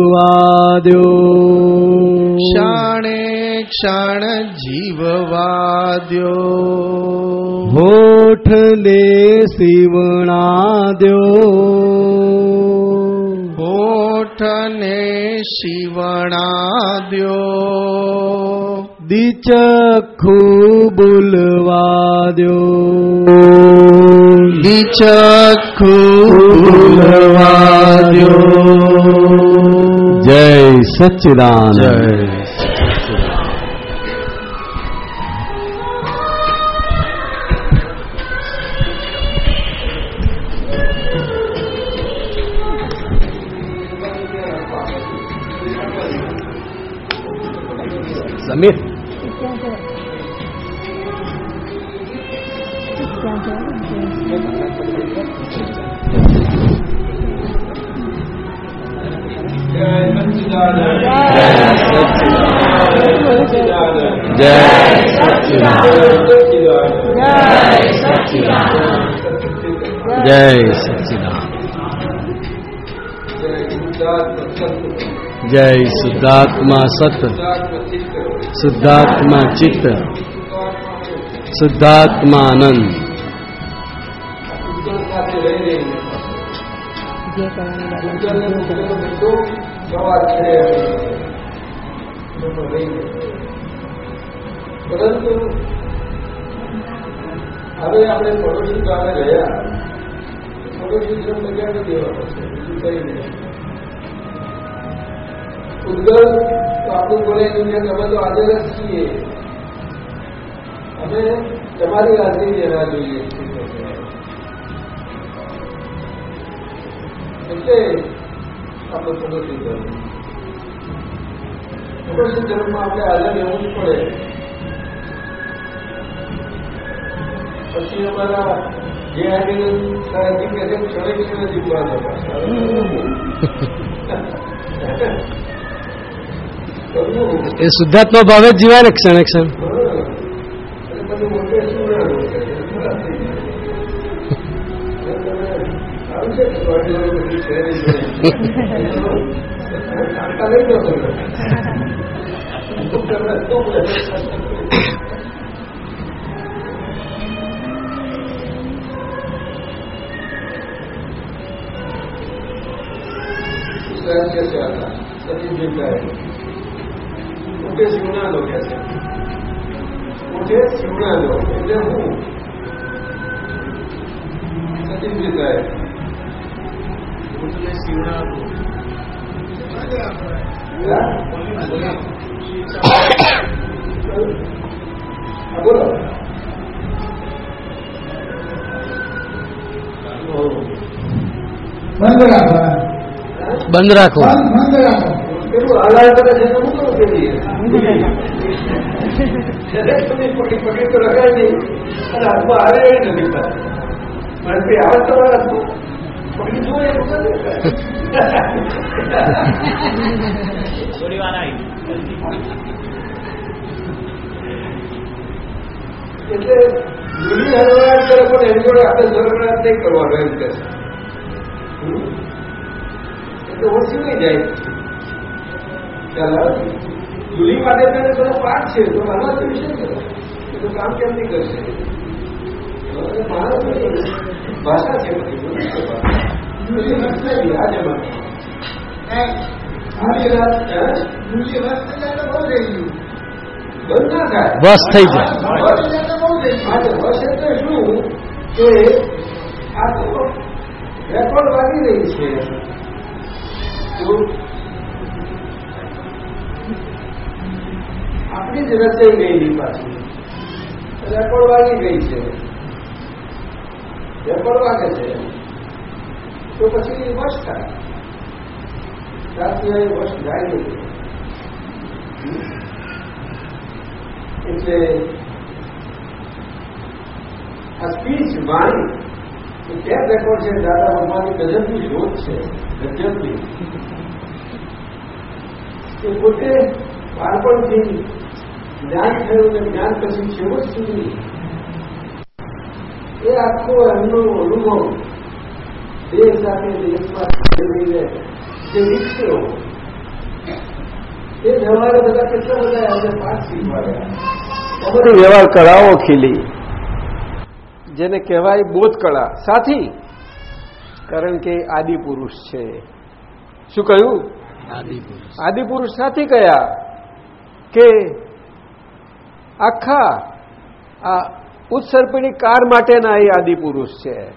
વાદ્યો ક્ષણે ક્ષણ જીવવાદ્યો. હોઠલે શિવણાદ્યો. હોઠને શિવણાદ્યો. દિચખુ બોલવાદ્યો. દિચખુ બોલવાદ્યો જય સચિદાન જય જય જય સચ્ચિદાનંદ જય શુદ્ધાત્મા સત શુદ્ધાત્મા ચિત્ત શુદ્ધાત્મા આનંદ જે છે. પરંતુ હવે આપણે પડોશી ગામે ગયા. પડોશી ગ્રહ લગાડી દેવાનો છે બીજું કઈ નહીં. ઉદ્ગલ તો આપણું બોલે કે તમે તો હાજર જ છીએ. અમે તમારી હાજરી લેવા જોઈએ છીએ. એટલે આપણે ધર્મમાં આપણે હાજર રહેવું જ પડે પછી અમારા જે કહે છે ક્ષણે ક્ષણે. જીવવા એ શુદ્ધાત્મા ભાવે જ જીવાય ને ક્ષણે ક્ષણ Thank મોટે શું ના હોય સારું છે કે સ્વામી બધી છે આટલા લઈ લો તમે મોટે શિવના લો કે છે મોટે શિવના લો એટલે હું સતીજી સાહેબ હા, બોલો. બંધ રાખો. બંધ રાખો. બંધ બંધ રાખો. તો પકડી પકડી તો લગાવી નહીં અને હાથમાં આવે એ નથી પાછું. મને કઈ હાથમાં પકડી જુઓ એ વખતે. એટલે દુનિયા હરવડાટ કરે પણ એની જોડે આપણે નહીં કરવાનો એમ કે. એટલે ઓછી નહીં જાય આવે? માટે તેને બધો પાઠ છે તો આનાથી વિશે કરો તો કામ કેમ નહીં કરશે ભાષા છે બધી બસ થઈ જાય. રેકોર્ડ વાગી છે આપણી જ રચાઈ ગયેલી પાછી રેકોર્ડ વાગી ગઈ છે. રેકોર્ડ વાગે છે. તો પછી વશ થાય. ત્યાં સિવાય વશ જાય નહીં. એટલે આ સ્પીચ વાણી, એ ક્યાં રેકોર્ડ છે, દાદા ભગવાનની ગજબની શોધ છે, ગજબની. એ પોતે બાળપણથી જ્ઞાન થયું ને જ્ઞાન પછી છેવટ સુધી એ આખો એમનો અનુભવ દેશ સાથે દેશમાં જે વિકસ્યો એ વ્યવહાર બધા કેટલા બધા આજે પાંચ શીખવાડ્યા વ્યવહાર કળાઓ ખીલી. જેને કહેવાય બોધ કળા. સાથી કારણ કે આદિ પુરુષ છે. શું કહ્યું? આદિપુરુષ. આદિ પુરુષ સાથી કયા? કે આખા આ ઉત્સર્પિણી કાર માટેના એ આદિ પુરુષ છે.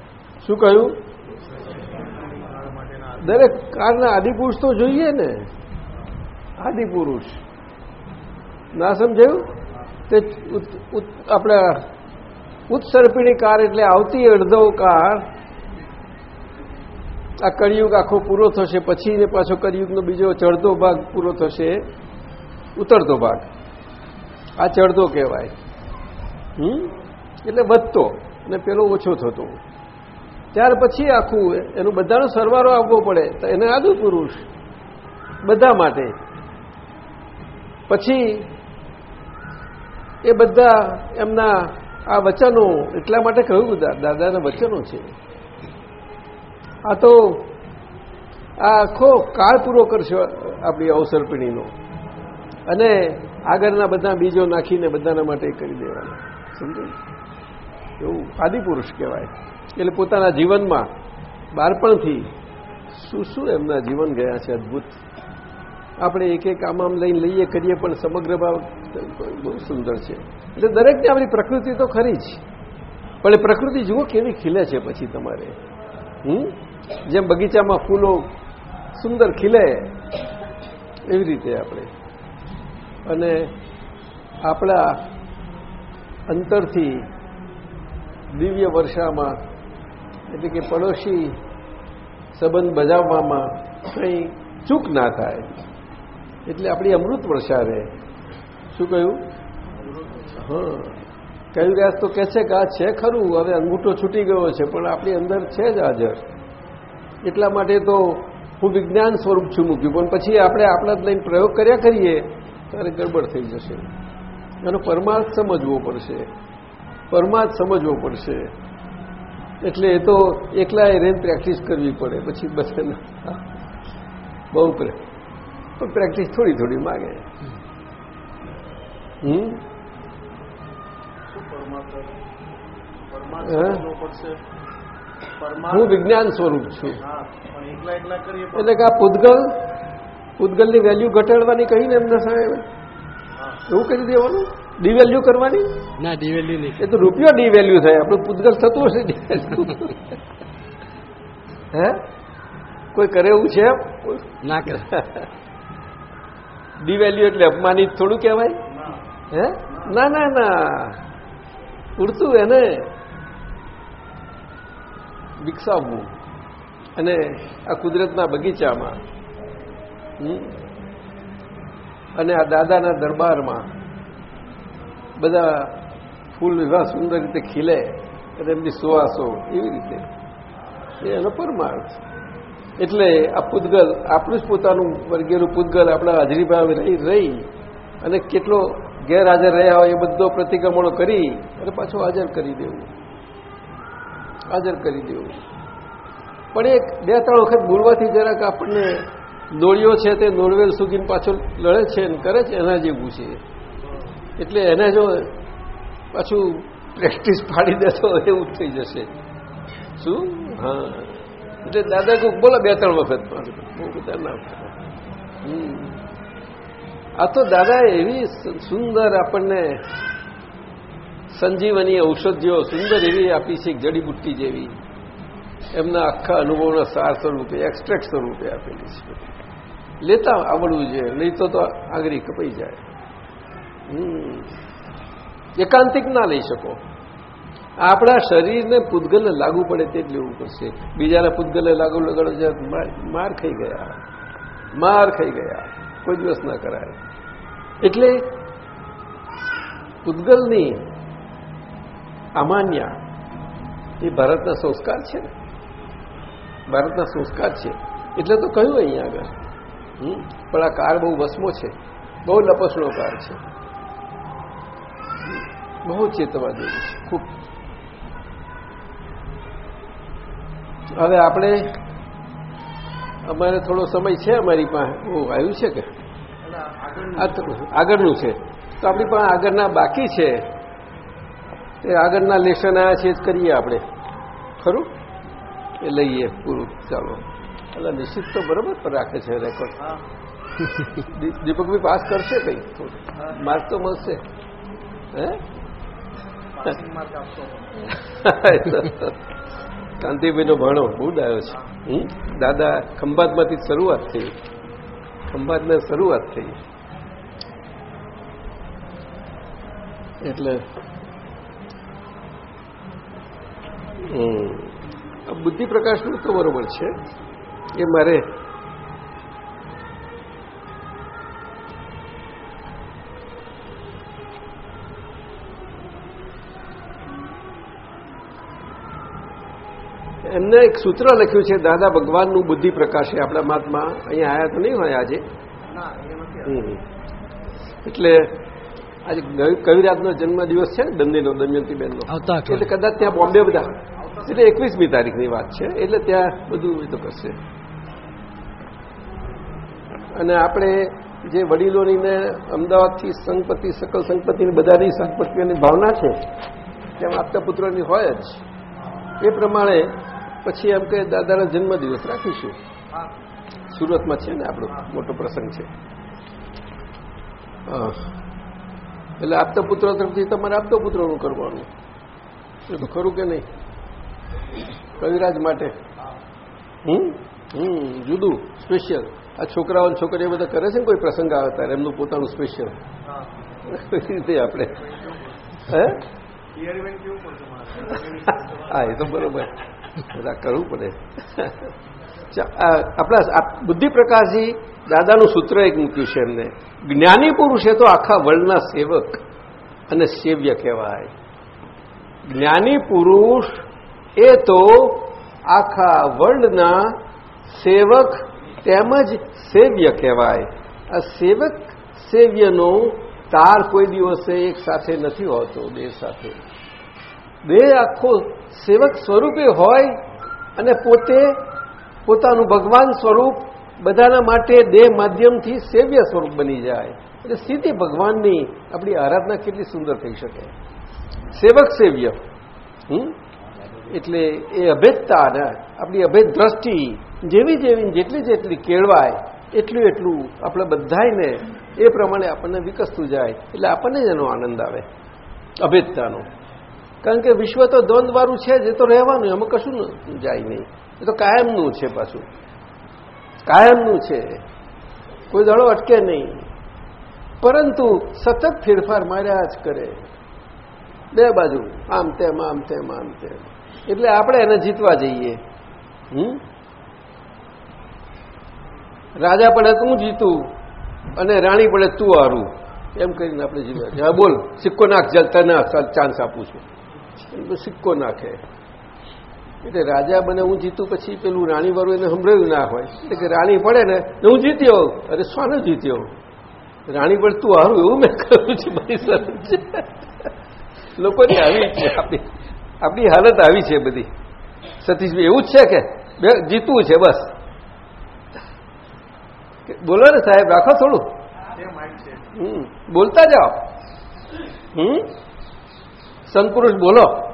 શું કહ્યું? દરેક કારના આદિપુરુષ તો જોઈએ ને. આદિપુરુષ. ના સમજાયું? તે આપણા ઉત્સર્પિણી કાર એટલે આવતી અડધો કાર આ કળિયુગ આખો પૂરો થશે, પછી ને પાછો કળિયુગનો બીજો ચડતો ભાગ પૂરો થશે, ઉતરતો ભાગ. આ ચડતો કહેવાય. હમ? એટલે વધતો અને પેલો ઓછો થતો. ત્યાર પછી આખું એનું બધાનો સરવારો આપવો પડે તો એને આદુ પુરુષ બધા માટે. પછી એ બધા એમના આ વચનો એટલા માટે કહ્યું દાદાના વચનો છે. આ તો આ આખો કાળ પૂરો કરશે આપણી અવસરપીણીનો અને આગળના બધા બીજો નાખીને બધાના માટે કરી દેવાના. સમજો એવું આદિપુરુષ કહેવાય. એટલે પોતાના જીવનમાં બાળપણથી શું શું એમના જીવન ગયા છે અદભુત. આપણે એક એક આમ આમ લઈને લઈએ, કરીએ, પણ સમગ્ર ભાવ બહુ સુંદર છે. એટલે દરેકને આપણી પ્રકૃતિ તો ખરી જ. પણ એ પ્રકૃતિ જુઓ કેવી ખીલે છે પછી તમારે. હમ? જેમ બગીચામાં ફૂલો સુંદર ખીલે એવી રીતે આપણે. અને આપણા અંતરથી દિવ્ય વર્ષામાં એટલે કે પડોશી સંબંધ બજાવવામાં કંઈ ચૂક ના થાય. એટલે આપણી અમૃત વર્ષા શું કહ્યું? હા. કયું વ્યાસ તો કહે છે કે આ છે ખરું, હવે અંગૂઠો છૂટી ગયો છે, પણ આપણી અંદર છે જ હાજર એટલા માટે તો હું વિજ્ઞાન સ્વરૂપ છું મૂક્યું, પણ પછી આપણે આપણા જ લઈને પ્રયોગ કર્યા કરીએ, ત્યારે ગડબડ થઈ જશે. એનો પરમાર્થ સમજવો પડશે. પરમાર્થ સમજવો પડશે. એટલે એ તો એકલા એ રહીને પ્રેક્ટિસ કરવી પડે પછી બધાને. બહુ પણ પ્રેક્ટિસ થોડી થોડી માગે. હમ? હે? હું વિજ્ઞાન સ્વરૂપ છું. એટલે કે આ પૂતગલ પૂતગલની વેલ્યુ ઘટાડવાની કહીને એમને સાહેબ? એવું કરી દેવાનું ડી વેલ્યુ કરવાની? ના ડિવેલ્યુ નહીં. એ તો રૂપિયો ડિવેલ્યુ થાય. આપણું પૂતગલ થતું હશે હે? કોઈ કરે એવું છે ના કરે. ડિવેલ્યુ એટલે અપમાનિત થોડું કહેવાય? હે? ના ના ના. પૂરતું એને વિકસાવવું. અને આ કુદરતના બગીચામાં અને આ દાદાના દરબારમાં બધા ફૂલ એવા સુંદર રીતે ખીલે અને એમની સુવાસો એવી રીતે. એ એનો પરમાર્થ એટલે આ પૂતગલ, આપણું જ પોતાનું વર્ગેલું પૂતગલ આપણા હાજરીભાવ રહી રહી અને કેટલો ગેરહાજર રહ્યા હોય એ બધો પ્રતિક્રમણો કરી અને પાછું હાજર કરી દેવું. હાજર કરી દેવું. પણ એક બે ત્રણ વખત બોલવાથી જરાક આપણને દોડીઓ છે તે નોરવેલ સુધી પાછો લડે છે અને કરે છે એના જેવું છે. એટલે એને જો પાછું પ્રેક્ટિસ પાડી દેતો એવું થઈ જશે. શું? હા. એટલે દાદા કોઈક બોલો બે, ત્રણ વખત પણ. ના. આ તો દાદા એવી સુંદર આપણને સંજીવની ઔષધિઓ સુંદર એવી આપી છે જડીબુટ્ટી જેવી. એમના આખા અનુભવના સાર સ્વરૂપે, એક્સ્ટ્રેક્ટ સ્વરૂપે આપેલી છે. લેતા આવડવું જોઈએ, નહીં તો આગળ કપાઈ જાય. એકાંતિક ના લઈ શકો. આપણા શરીરને પૂતગલને લાગુ પડે તે જ લેવું પડશે બીજાના પૂતગલને લાગુ લગાડો માર- ખાઈ ગયા. માર ખાઈ ગયા. કોઈ દિવસ ના કરાય. એટલે પૂતગલની અમાન્ય એ ભારતના સંસ્કાર છે ને? ભારતના સંસ્કાર છે. એટલે તો કહ્યું અહીંયા આગળ? પણ આ કાર બહુ વસમો છે. બહુ લપસણો કાર છે. બહુ ચેતવા જેવું છે. ખૂબ. હવે આપણે અમારે થોડો સમય છે અમારી પાસે. ઓ આવ્યું છે કે? આગળનું. છે. તો આપણી પાસે આગળના બાકી છે. એ આગળના લેશન આ છે જ કરીએ આપણે. ખરું? એ લઈએ પૂરું ચાલો. એટલે નિશ્ચિત તો બરોબર રાખે છે રેકોર્ડ. દીપકભાઈ પાસ કરશે કઈ? માર્ક તો મળશે. હે? કાંતિભાઈનો ભાણો બહુ ડાયો છે. દાદા ખંભાતમાંથી શરૂઆત થઈ. ખંભાતને શરૂઆત થઈ. એટલે બુદ્ધિ પ્રકાશનું તો બરોબર છે. એ મારે એમને એક સૂત્ર લખ્યું છે દાદા ભગવાનનું બુદ્ધિ પ્રકાશે આપણા મહાત્મા અહીંયા આયા તો નહીં હોય આજે? એટલે આજે કવિ- કવિરાજનો જન્મદિવસ છે દંદીનો દંડીનો દમયંતીબેનનો એટલે કદાચ ત્યાં બોમ્બે બધા. એટલે એકવીસમી તારીખની વાત છે એટલે ત્યાં બધું એ તો કરશે. અને આપણે જે વડીલોની ને અમદાવાદથી સંગપતિ સકલ સંગપતિની બધાની સંગપતિઓની ભાવના છે તેમ આપતા પુત્રોની હોય જ. એ પ્રમાણે પછી એમ કે દાદાના જન્મદિવસ રાખીશું. સુરતમાં છે ને આપણો મોટો પ્રસંગ છે. એટલે આપતા પુત્રો તરફથી તમારે આપતા પુત્રોનું કરવાનું. એ તો ખરું કે નહીં? કવિરાજ માટે. હમ? હમ જુદું સ્પેશિયલ આ છોકરાઓ છોકરીઓ બધા કરે છે ને કોઈ પ્રસંગ આવે ત્યારે એમનું પોતાનું સ્પેશિયલ રીતે આપણે? હે હા એ તો બરોબર. બધા કરવું પડે. આપણા બુદ્ધિ પ્રકાશજી દાદાનું સૂત્ર એક મૂક્યું છે એમને. જ્ઞાની પુરુષ એ તો આખા વર્લ્ડના સેવક અને સેવ્ય કહેવાય. જ્ઞાની પુરુષ એ તો આખા વર્લ્ડના સેવક તેમજ સેવ્ય કહેવાય. આ સેવક સેવ્યનો તાર કોઈ દિવસે એક સાથે નથી હોતો, બે સાથે. બે આખો સેવક સ્વરૂપે હોય અને પોતે પોતાનું ભગવાન સ્વરૂપ બધાના માટે દેહ માધ્યમથી સેવ્ય સ્વરૂપ બની જાય. એટલે સીધી ભગવાનની આપણી આરાધના કેટલી સુંદર થઈ શકે. સેવક સેવ્ય? એટલે એ અભેદતા આપણી અભેદ દ્રષ્ટિ જેવી જેવી જેટલી જેટલી કેળવાય, એટલું એટલું આપણે બધાને એ પ્રમાણે આપણને વિકસતું જાય. એટલે આપણને જ એનો આનંદ આવે. અભેદતાનો. કારણ કે વિશ્વ તો દ્વંદવાળું છે જ, એ તો રહેવાનું, એમાં કશું ન જાય નહીં. એ તો કાયમનું છે પાછું. કાયમનું છે. કોઈ દળો અટકે નહીં. પરંતુ સતત ફેરફાર માર્યા જ કરે. બે બાજુ, આમ તેમ આમ તેમ આમ તેમ. એટલે આપણે એને જીતવા જઈએ. હમ? રાજા પડે તું જીતું અને રાણી પડે તું હારું. એમ કરીને આપણે જીવ્યા છે બોલ. સિક્કો નાખ, જલ, તને ચાન્સ આપું છું. સિક્કો નાખે. એટલે રાજા બને હું જીતું પછી પેલું રાણી વાળું એને સંભળાયું ના હોય. એટલે કે રાણી પડે ને હું જીત્યો. અરે સ્વાનો જીત્યો. રાણી પર તું હારું એવું મેં કહ્યું છે બધી સરસ છે લોકોની આવી છે આપણી આપણી હાલત આવી છે બધી. સતીશભાઈ એવું જ છે કે બે જીતવું છે બસ. બોલો ને સાહેબ રાખો થોડું. હમ બોલતા જાઓ. હમ? સંતપુરુષ બોલો.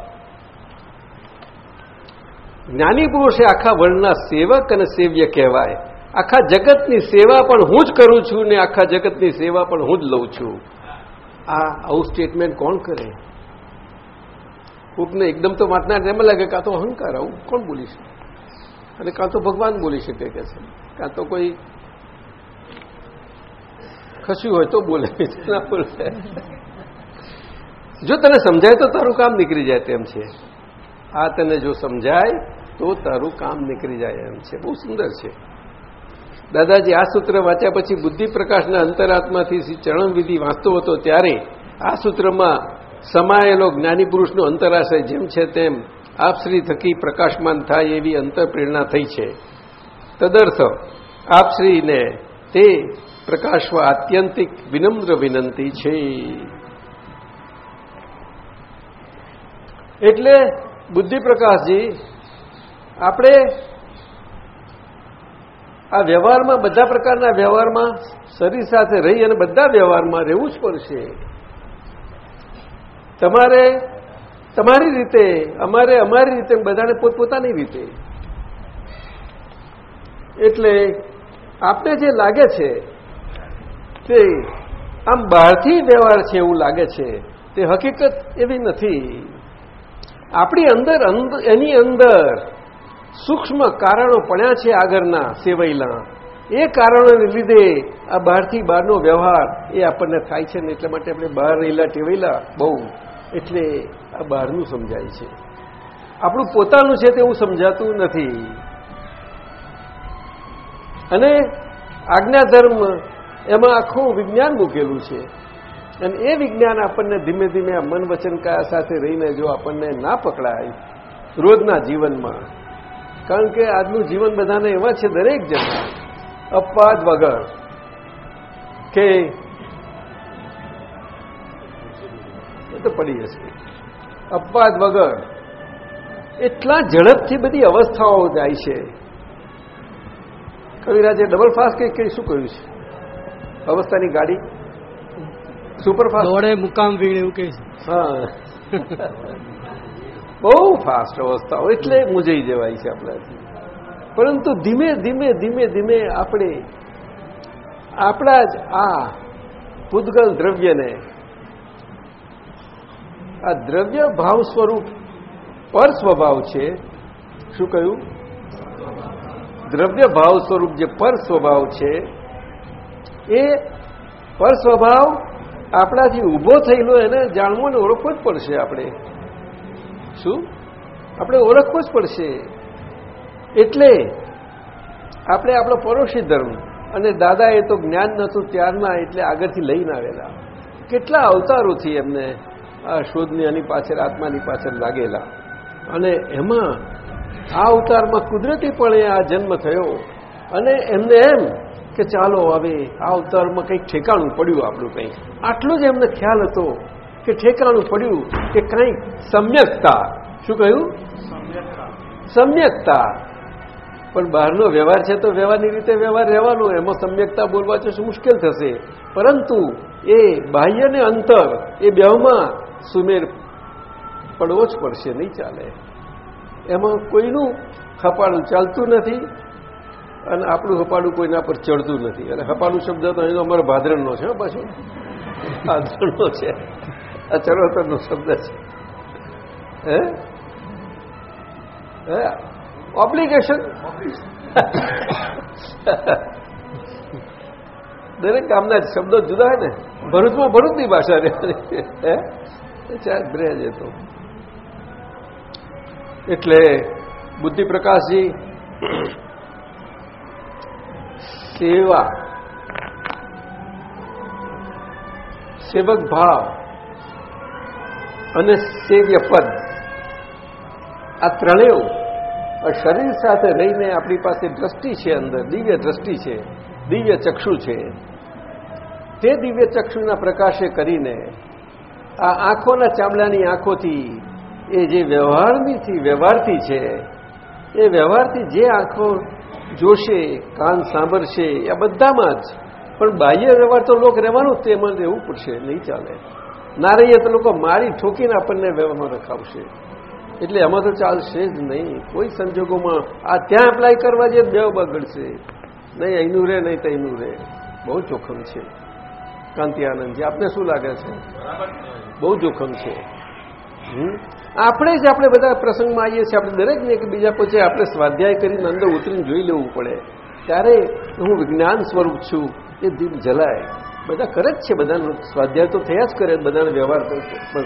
જ્ઞાની પુરુષ એ આખા વર્ણના સેવક અને સેવ્ય કહેવાય. આખા જગતની સેવા પણ હું જ કરું છું ને આખા જગતની સેવા પણ હું જ લઉં છું. આ આવું સ્ટેટમેન્ટ કોણ કરે? કોકને એકદમ તો વાંચનાર એમ લાગે કાં તો અહંકાર, આવું કોણ બોલી શકે? અને કાં તો ભગવાન બોલી શકે કે છે? કાં તો કોઈ ખસ્યું હોય તો બોલે. ના બોલે જો તને સમજાય તો તારું કામ નીકળી જાય તેમ છે. આ તને જો સમજાય તો તારું કામ નીકળી જાય એમ છે. બહુ સુંદર છે. દાદાજી, આ સૂત્ર વાંચ્યા પછી બુદ્ધિ પ્રકાશના અંતરાત્માથી ચરણવિધિ વાંચતો હતો ત્યારે આ સૂત્રમાં સમાયેલો જ્ઞાની પુરુષનો અંતરાશય જેમ છે તેમ આપશ્રી થકી પ્રકાશમાન થાય એવી અંતરપ્રેરણા થઈ છે. તદર્થ આપશ્રીને તે પ્રકાશવા આત્યંતિક વિનમ્ર વિનંતી છે. એટલે બુદ્ધિ પ્રકાશજી, આપણે આ વ્યવહારમાં, બધા પ્રકારના વ્યવહારમાં શરીર સાથે રહી અને બધા વ્યવહારમાં રહેવું જ પડશે. તમારે તમારી રીતે, અમારે અમારી રીતે બધાને પોતપોતાની રીતે. એટલે આપણે જે લાગે છે, તે આમ બહારથી વ્યવહાર છે એવું લાગે છે, તે હકીકત એવી નથી. આપણી અંદર એની અંદર સૂક્ષ્મ કારણો પડ્યા છે આગળના સેવાયેલા એ કારણોને લીધે આ બહારથી બહારનો વ્યવહાર એ આપણને થાય છે ને એટલા માટે આપણે બહાર રહેલા ટેવેલા બહુ. એટલે આ બહારનું સમજાય છે. આપણું પોતાનું છે તેવું સમજાતું નથી. અને આજ્ઞાધર્મ એમાં આખું વિજ્ઞાન મૂકેલું છે. અને એ વિજ્ઞાન આપણને ધીમે ધીમે આ મન વચન કયા સાથે રહીને જો આપણને ના પકડાય રોજના જીવનમાં, કારણ કે આજનું જીવન બધાને એવા છે દરેક જણ, અપવાદ વગર, કે તો પડી જશે. અપવાદ વગર એટલા ઝડપથી બધી અવસ્થાઓ જાય છે. કવિરાજે ડબલ ફાસ્ટ કઈ શું કહ્યું છે? અવસ્થાની ગાડી સુપરફાસ્ટ દોડે મુકામ વીણ એવું કે છે. બહુ ફાસ્ટ અવસ્થાઓ. એટલે મૂંઝાઈ જવાય છે આપણાથી. પરંતુ ધીમે ધીમે ધીમે ધીમે આપણે આપણા જ આ પૂદગલ દ્રવ્યને આ દ્રવ્ય ભાવ સ્વરૂપ પર સ્વભાવ છે. શું કહ્યું? દ્રવ્ય ભાવ સ્વરૂપ જે પર સ્વભાવ છે એ પર સ્વભાવ આપણાથી ઊભો થયેલો એને જાણવો ને ઓળખવો જ પડશે આપણે. શું? આપણે ઓળખવો જ પડશે. એટલે આપણે આપણો પરોક્ષી ધર્મ અને દાદા એ તો જ્ઞાન નહોતું ત્યારના એટલે આગળથી લઈને આવેલા. કેટલા અવતારોથી એમને આ શોધની આની પાછળ, આત્માની પાછળ લાગેલા. અને એમાં આ અવતારમાં કુદરતીપણે આ જન્મ થયો. અને એમને એમ કે ચાલો હવે આ અવતારમાં કંઈક ઠેકાણું પડ્યું આપણું કંઈક આટલો જ એમને ખ્યાલ હતો કે ઠેકાણું પડ્યું કે કંઈક સમ્યકતા. શું કહ્યું? સમ્યકતા. પણ બહારનો વ્યવહાર છે તો વ્યવહારની રીતે વ્યવહાર રહેવાનો. એમાં સમ્યકતા બોલવા છે શું મુશ્કેલ થશે? પરંતુ એ બાહ્ય ને અંતર એ બેમાં સુમેર પડવો જ પડશે નહીં ચાલે. એમાં કોઈનું ખપાણું ચાલતું નથી. અને આપણું હપાડું કોઈના પર ચડતું નથી. અને હપાડું શબ્દ તો અહીં અમારો ભાદરણનો છે પાછો. ભાદરણનો છે. આ ચરોતરનો શબ્દ છે. હે? હે? ઓબ્લિગેશન દરેક ગામના શબ્દો જુદા હોય ને. ભરૂચમાં ભરૂચની ભાષા હે? રહે છે તો. એટલે બુદ્ધિ પ્રકાશજી સેવા. સેવક ભાવ અને સેવ્ય પદ આ ત્રણેય શરીર સાથે રહીને આપણી પાસે દ્રષ્ટિ છે અંદર, દિવ્ય દ્રષ્ટિ છે, દિવ્ય ચક્ષુ છે. તે દિવ્ય ચક્ષુના પ્રકાશે કરીને આ આંખોના ચામડાની આંખોથી એ જે વ્યવહારનીથી વ્યવહારથી છે, એ વ્યવહારથી જે આંખો જોશે કાન સાંભળશે આ બધામાં જ. પણ બાહ્ય વ્યવહાર તો લોક રહેવાનું તેમાં રહેવું પડશે નહીં ચાલે. ના રહીએ તો લોકો મારી ઠોકીને આપણને વ્યવહારમાં રખાવશે. એટલે એમાં તો ચાલશે જ નહીં. કોઈ સંજોગોમાં આ ત્યાં એપ્લાય કરવા જઈએ બે બગડશે નહીં અહીંનું રહે નહીં તઈનું રહે. બહુ જોખમ છે. કાંતિ આનંદજી આપને શું લાગે છે? બહુ જોખમ છે. આપણે જ આપણે બધા પ્રસંગમાં આવીએ છીએ. આપણે દરેકને કે બીજા પછી આપણે સ્વાધ્યાય કરીને અંદર ઉતરીને જોઈ લેવું પડે. ત્યારે હું વિજ્ઞાન સ્વરૂપ છું. એ દીપ જલાય. બધા કરે જ છે. બધા સ્વાધ્યાય તો થયા જ કરે. બધાને વ્યવહાર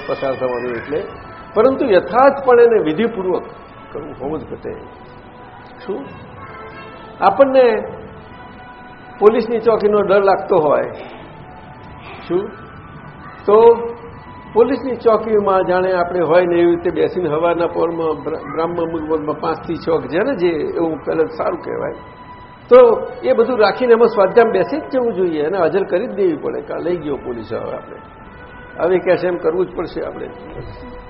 પસાર થવાનો એટલે. પરંતુ યથાર્થપણે એને વિધિપૂર્વક કરવું હોવું જ ઘટે. શું? આપણને પોલીસની ચોકીનો ડર લાગતો હોય. શું? તો પોલીસની ચોકીમાં જાણે આપણે હોય ને એવી રીતે બેસીને હવાના પોરમાં બ્રાહ્મણ મુહૂર્તમાં પાંચથી છ છે ને જે એવું પહેલાં સારું કહેવાય. તો એ બધું રાખીને એમાં સ્વાધ્યામ બેસી જ જવું જોઈએ અને હાજર કરી જ દેવી પડે, કે લઈ ગયો પોલીસ હવે આપણે. હવે કહેશે એમ કરવું જ પડશે આપણે.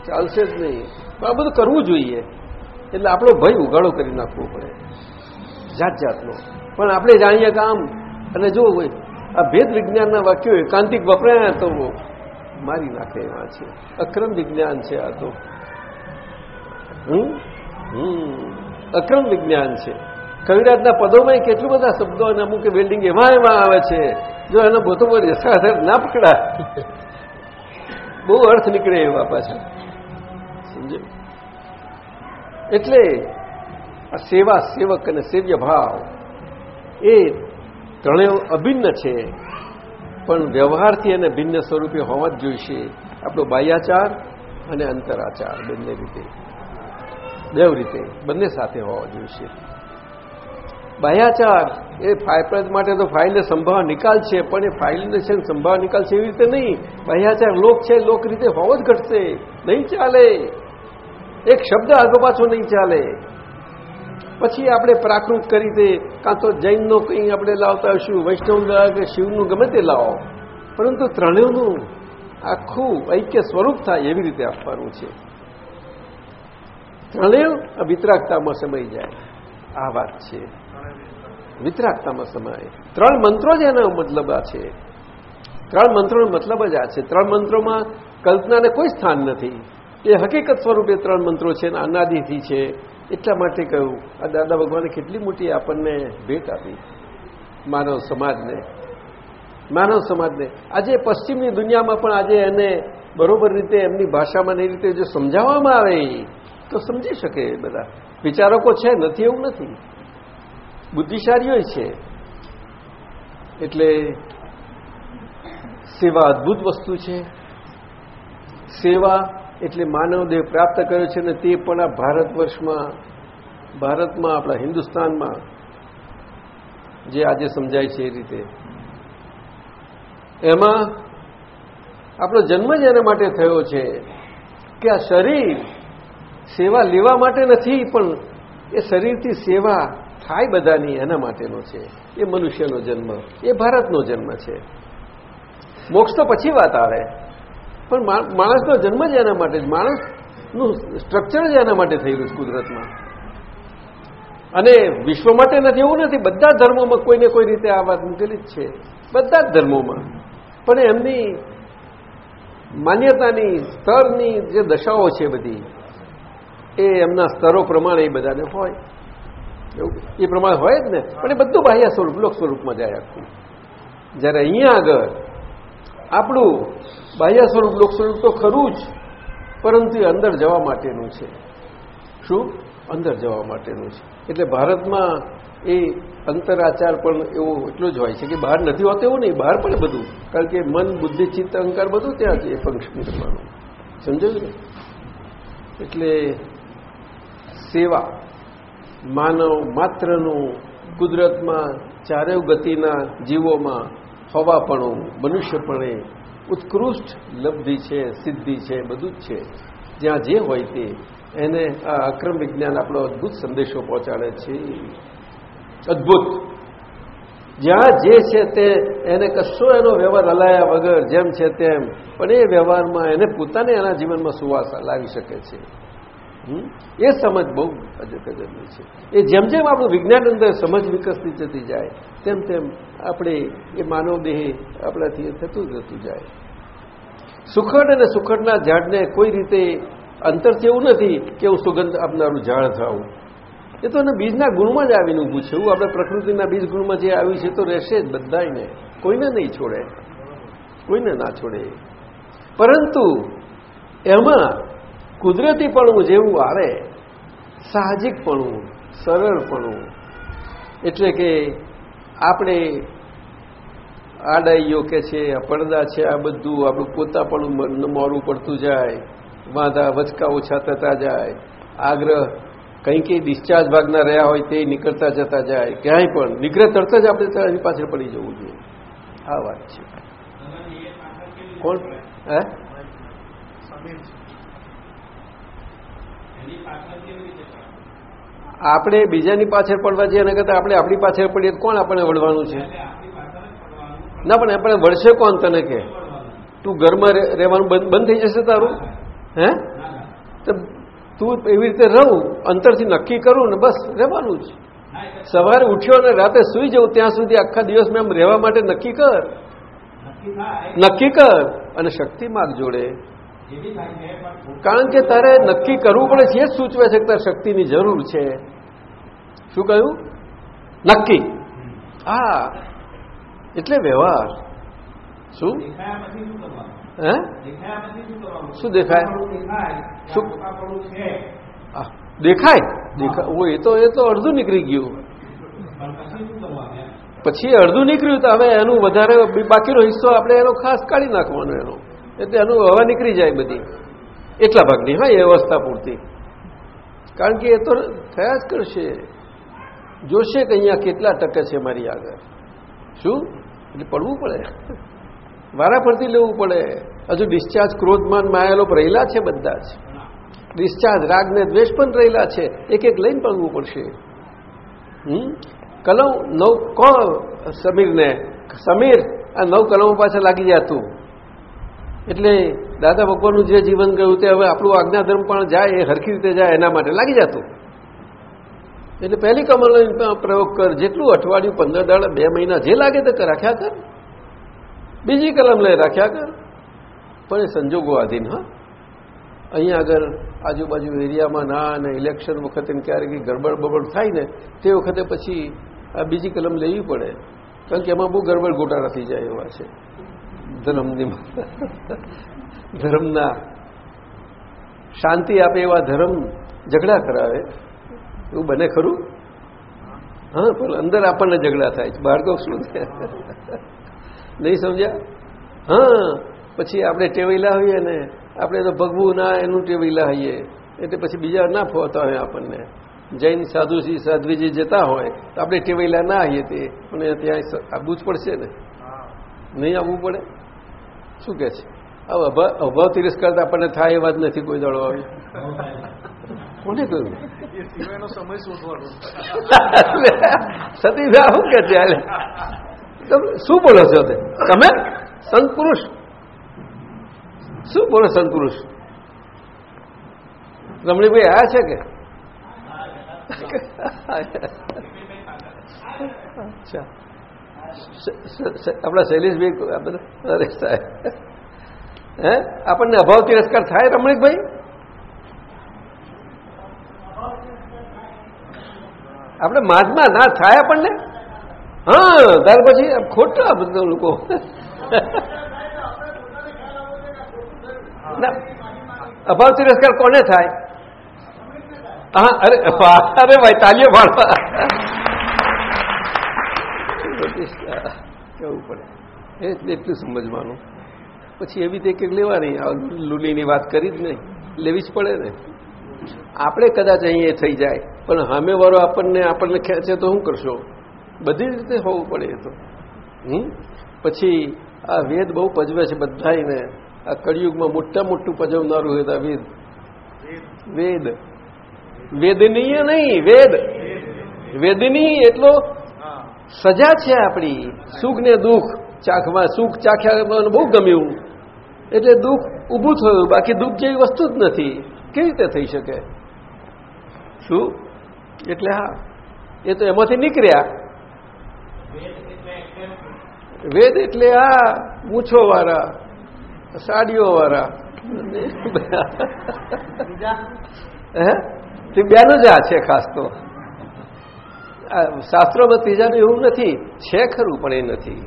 ચાલશે જ નહીં. આ બધું કરવું જોઈએ. એટલે આપણો ભય ઉગાડો કરી નાખવો પડે. જાત જાતનો પણ આપણે જાણીએ કે આમ. અને જો આ ભેદ વિજ્ઞાનના વાક્યો એકાંતિક વપરાયા તો મારી નાખે એવા છે. અક્રમ વિજ્ઞાન છે આ તો. હમ અક્રમ વિજ્ઞાન છે. કવિરાજના પદોમાં કેટલું બધા શબ્દો અને અમુક વેલ્ડિંગ એવા એવા આવે છે. જો એનો બોતો યથાર્થ ના પકડાય. બહુ અર્થ નીકળે એવા પાછા. સમજો એટલે આ સેવા સેવક અને સેવ્ય ભાવ એ ત્રણેય અભિન્ન છે. પણ વ્યવહારથી અને ભિન્ન સ્વરૂપે હોવા જ જોઈશે. આપણો બાહ્યાચાર અને અંતરાચાર બંને રીતે. દેવ રીતે, બંને સાથે હોવા જોઈશે. બાહ્યાચાર એ ફાઇલ માટે તો ફાઇલને સંભાવ નિકાલ છે, પણ એ ફાઇલને છે સંભાવ નિકાલ છે એવી રીતે નહીં. બાહ્યાચાર લોક છે, લોક રીતે હોવો જ ઘટશે. નહીં ચાલે. એક શબ્દ આગો પાછો નહીં ચાલે. પછી આપણે પ્રાકૃત કરી દે. કાં તો જૈનનો કંઈ આપણે લાવતા હશું વૈષ્ણવ કે શિવનું ગમે તે લાવો. પરંતુ ત્રણેયનું આખું ઐક્ય સ્વરૂપ થાય એવી રીતે આપવાનું છે. ત્રણેય વિતરાગતામાં સમાઈ જાય. આ વાત છે. વિતરાગતામાં સમાય. ત્રણ મંત્રો જ એનો મતલબ આ છે. ત્રણ મંત્રોનો મતલબ જ આ છે. ત્રણ મંત્રોમાં કલ્પનાને કોઈ સ્થાન નથી. એ હકીકત સ્વરૂપે ત્રણ મંત્રો છે અને અનાદિથી છે. એટલા માટે કહ્યું, આ દાદા ભગવાને કેટલી મોટી આપણને ભેટ આપી માનવ સમાજને. માનવ સમાજને. આજે પશ્ચિમની દુનિયામાં પણ આજે એને બરોબર રીતે એમની ભાષામાં એ રીતે જો સમજાવવામાં આવે તો સમજી શકે બધા. વિચારકો છે, નથી એવું નથી. બુદ્ધિશાળીઓ છે. એટલે સેવા અદ્ભુત વસ્તુ છે. સેવા એટલે માનવદેહ પ્રાપ્ત કર્યો છે ને તે પણ આ ભારત વર્ષમાં, ભારતમાં આપણા હિન્દુસ્તાનમાં જે આજે સમજાય છે એ રીતે. એમાં આપણો જન્મ જ એના માટે થયો છે કે આ શરીર સેવા લેવા માટે નથી, પણ એ શરીરથી સેવા થાય બધાની એના માટેનો છે. એ મનુષ્યનો જન્મ, એ ભારતનો જન્મ છે. મોક્ષ તો પછી વાત આવે. પણ માણસનો જન્મ જ એના માટે જ. માણસનું સ્ટ્રક્ચર જ એના માટે થયેલું છે કુદરતમાં. અને વિશ્વ માટે નથી, એવું નથી. બધા ધર્મોમાં કોઈને કોઈ રીતે આ વાત મૂકેલી જ છે. બધા જ ધર્મોમાં. પણ એમની માન્યતાની, સ્તરની જે દશાઓ છે બધી, એ એમના સ્તરો પ્રમાણે એ બધાને હોય. એ પ્રમાણે હોય જ ને. પણ એ બધું બાહ્ય સ્વરૂપ, લોક સ્વરૂપમાં જાય આખું. જ્યારે અહીંયા આગળ આપણું બાહ્ય સ્વરૂપ, લોક સ્વરૂપ તો ખરું જ, પરંતુ અંદર જવા માટેનું છે. શું? અંદર જવા માટેનું છે. એટલે ભારતમાં એ અંતરાચાર પણ એવો એટલો જ હોય છે કે બહાર નથી હોતો એવું નહીં, બહાર પણ બધું. કારણ કે મન, બુદ્ધિ, ચિત્ત, અહંકાર બધું ત્યાં છે એ ફંક્શન કરવાનું. સમજાયું ને? એટલે સેવા, માનવ માત્રનું કુદરતમાં ચારેવ ગતિના જીવોમાં હવાપણું, મનુષ્યપણે ઉત્કૃષ્ટ લબ્ધિ છે, સિદ્ધિ છે, બધું જ છે. જ્યાં જે હોય તે. એને આ અક્રમ વિજ્ઞાન આપણો અદભુત સંદેશો પહોંચાડે છે. અદભુત. જ્યાં જે છે તે એને કશો એનો વ્યવહાર હલાયા વગર, જેમ છે તેમ. પણ એ વ્યવહારમાં એને પોતાને એના જીવનમાં સુવાસ લાવી શકે છે. એ સમજ બહુ અજગજની છે. એ જેમ જેમ આપણું વિજ્ઞાન અંદર સમજ વિકસતી જતી જાય, તેમ તેમ આપણે એ માનવ દેહ આપણાથી થતું જતું જાય. સુખડ અને સુખડના ઝાડને કોઈ રીતે અંતરથી એવું નથી કે હું સુગંધ આપનારું ઝાડ થવું. એ તો એને બીજના ગુણમાં જ આવીને ઊભું છે. એવું આપણે પ્રકૃતિના બીજ ગુણમાં જે આવ્યું છે તો રહેશે જ બધાને કોઈને નહીં છોડે. કોઈને ના છોડે. પરંતુ એમાં કુદરતીપણું જેવું આવે સાહજિકપણું સરળપણું. એટલે કે આપણે આડાઈઓ કે છે પડદા છે આ બધું આપણું પોતાપણું મોરું પડતું જાય વાંધા વચકા ઓછા થતા જાય આગ્રહ કંઈ કંઈ ડિસ્ચાર્જ ભાગના રહ્યા હોય તે નીકળતા જતા જાય ક્યાંય પણ. નીકળે તરત જ આપણે એની પાછળ પડી જવું જોઈએ. આ વાત છે. કોણ? હે? આપણે બીજાની પાછળ પડવા જઈએ એના કરતાં આપણે આપણી પાછળ પડીએ કોણ આપણે વળવાનું છે? ના પણ આપણે વળશે કોણ તને કે? તું ઘરમાં રહેવાનું બંધ થઈ જશે તારું? હે? તો તું એવી રીતે રહું અંતરથી નક્કી કરું ને બસ રહેવાનું જ. સવારે ઉઠ્યો અને રાતે સુઈ જવું ત્યાં સુધી આખા દિવસ મેં રહેવા માટે નક્કી કર. નક્કી કર અને શક્તિ માર્ગ જોડે કારણ કે તારે નક્કી કરવું પડે છે એ જ સૂચવે છે કે તારે શક્તિની જરૂર છે. શું કહ્યું? નક્કી. હા. એટલે વ્યવહાર. શું? હે? શું દેખાય? શું? દેખાય? દેખાય ઓ એ તો એ તો અડધું નીકળી ગયું. પછી અડધું નીકળ્યું તો હવે એનું વધારે બાકીનો હિસ્સો આપણે એનો ખાસ કાઢી નાખવાનો એનો. એટલે એનું હવા નીકળી જાય બધી. એટલા ભાગની, હા, એ અવસ્થા પૂરતી. કારણ કે એ તો થયા જ કરશે. જોશે કે અહીંયા કેટલા ટકે છે મારી આગળ. શું? એટલે પડવું પડે. વારા ફરતી લેવું પડે. હજુ ડિસ્ચાર્જ ક્રોધમાન માયેલો રહેલા છે બધા જ. ડિસ્ચાર્જ રાગ ને દ્વેષ પણ રહેલા છે. એક એક લઈને પડવું પડશે. હમ? કલમ નવ, કો, સમીરને. સમીર, આ નવ કલમો પાછળ લાગી જતું એટલે દાદા ભગવાનનું જે જીવન ગયું તે હવે આપણું આજ્ઞાધર્મ પણ જાય, એ હરખી રીતે જાય એના માટે લાગી જતું. એટલે પહેલી કમલનો પ્રયોગ કર, જેટલું અઠવાડિયું, પંદર દાડા બે મહિના જે લાગે તે રાખ્યા કર. બીજી કલમ લઈ રાખ્યા કર. પણ એ સંજોગો આધીન, હા. અહીંયા આગળ આજુબાજુ એરિયામાં ના અને ઇલેક્શન વખતે ક્યારેક ગડબડ બબડ થાય ને, તે વખતે પછી આ બીજી કલમ લેવી પડે. કારણ કે એમાં બહુ ગડબડ ગોટાળા થઈ જાય એવા છે. ધર્મની ધર્મના શાંતિ આપે એવા ધર્મ ઝઘડા કરાવે. એવું બને ખરું? હા પણ અંદર આપણને ઝઘડા થાય છે. બહાર તો શું છે? નહીં સમજ્યા? હા પછી આપણે ટેવેલા હોઈએ ને. આપણે તો ભગવું ના એનું ટેવેલા હોઈએ એટલે પછી બીજા ના ફોતા હોય આપણને. જૈન સાધુજી સાધ્વીજી જતા હોય તો આપણે ટેવેલા ના આવીએ તે. પણ ત્યાં આવવું જ પડશે ને. નહીં આવવું પડે? શું કે છે? હવે અભાવ તિરસ્કાર તો આપણને થાય એ વાત નથી કોઈ દળો આવી કોને કહ્યું? સતીભાઈ શું કે છે હાલે. તમે શું બોલો છો તે? તમે? સંત પુરુષ શું બોલો સંત પુરુષ રમણીભાઈ આ છે કે? અચ્છા. આપણા શૈલેષભાઈ આ બધા સાહેબ હે? આપણને અભાવ તિરસ્કાર થાય રમણીકભાઈ? આપણે મહાત્મા ના થાય આપણને? હા, ત્યાર પછી ખોટા બધા લોકો. અભાવ તિરસ્કાર કોને થાય? હા, અરે અરે ભાઈ તાલીઓ પાડવા કેવું પડે? એટલે એટલું સમજવાનું. પછી એવી રીતે કંઈક લેવાની. લૂલીની વાત કરી જ નહીં. લેવી જ પડે ને. આપણે કદાચ અહીંયા થઈ જાય. પણ સામે વાળો આપણને આપણને ખેંચે તો શું કરશો? બધી રીતે હોવું પડે એ તો. હમ? પછી આ વેદ બહુ પજવે છે બધાને આ કળિયુગમાં મોટા મોટું પજવનારું હોય આ વેદ. વેદ. વેદનીય નહીં, વેદ. વેદની એટલો સજા છે આપણી. સુખ ને દુઃખ ચાખમાં સુખ ચાખ્યા બહુ ગમ્યું. એટલે દુઃખ ઊભું થયું. બાકી દુઃખ જેવી વસ્તુ જ નથી. કેવી રીતે થઈ શકે? શું? એટલે હા. એ તો એમાંથી નીકળ્યા. વેદ એટલે આ મૂછો વાળા સાડીઓ વાળા હે? તે બેનો જ આ છે ખાસ તો. શાસ્ત્રોમાં ત્રીજાનું એવું નથી, છે ખરું, પણ એ નથી.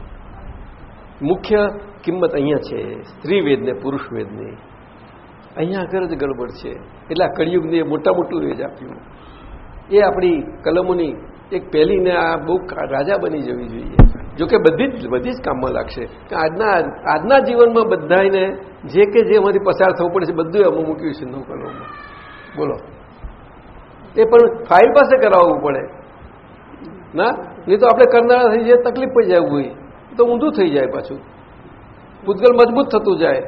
મુખ્ય કિંમત અહીંયા છે સ્ત્રી વેદને પુરુષ વેદની અહીંયા આગળ જ ગડબડ છે. એટલે આ કળિયુગને મોટા મોટું વેજ આપ્યું. એ આપણી કલમોની એક પહેલીને આ બહુ રાજા બની જવી જોઈએ. જોકે બધી જ બધી જ કામમાં લાગશે. કે આજના આજના જીવનમાં બધાને જે કે જે એમાંથી પસાર થવું પડે છે બધું અમે મૂક્યું છે નવ કલમમાં બોલો. એ પણ ફાઇલ પાસે કરાવવું પડે. ના? નહીં તો આપણે કરનારા થઈ જાય, તકલીફ પડી જાય હોય તો ઊંધું થઈ જાય પાછું. પૂતગલ મજબૂત થતું જાય.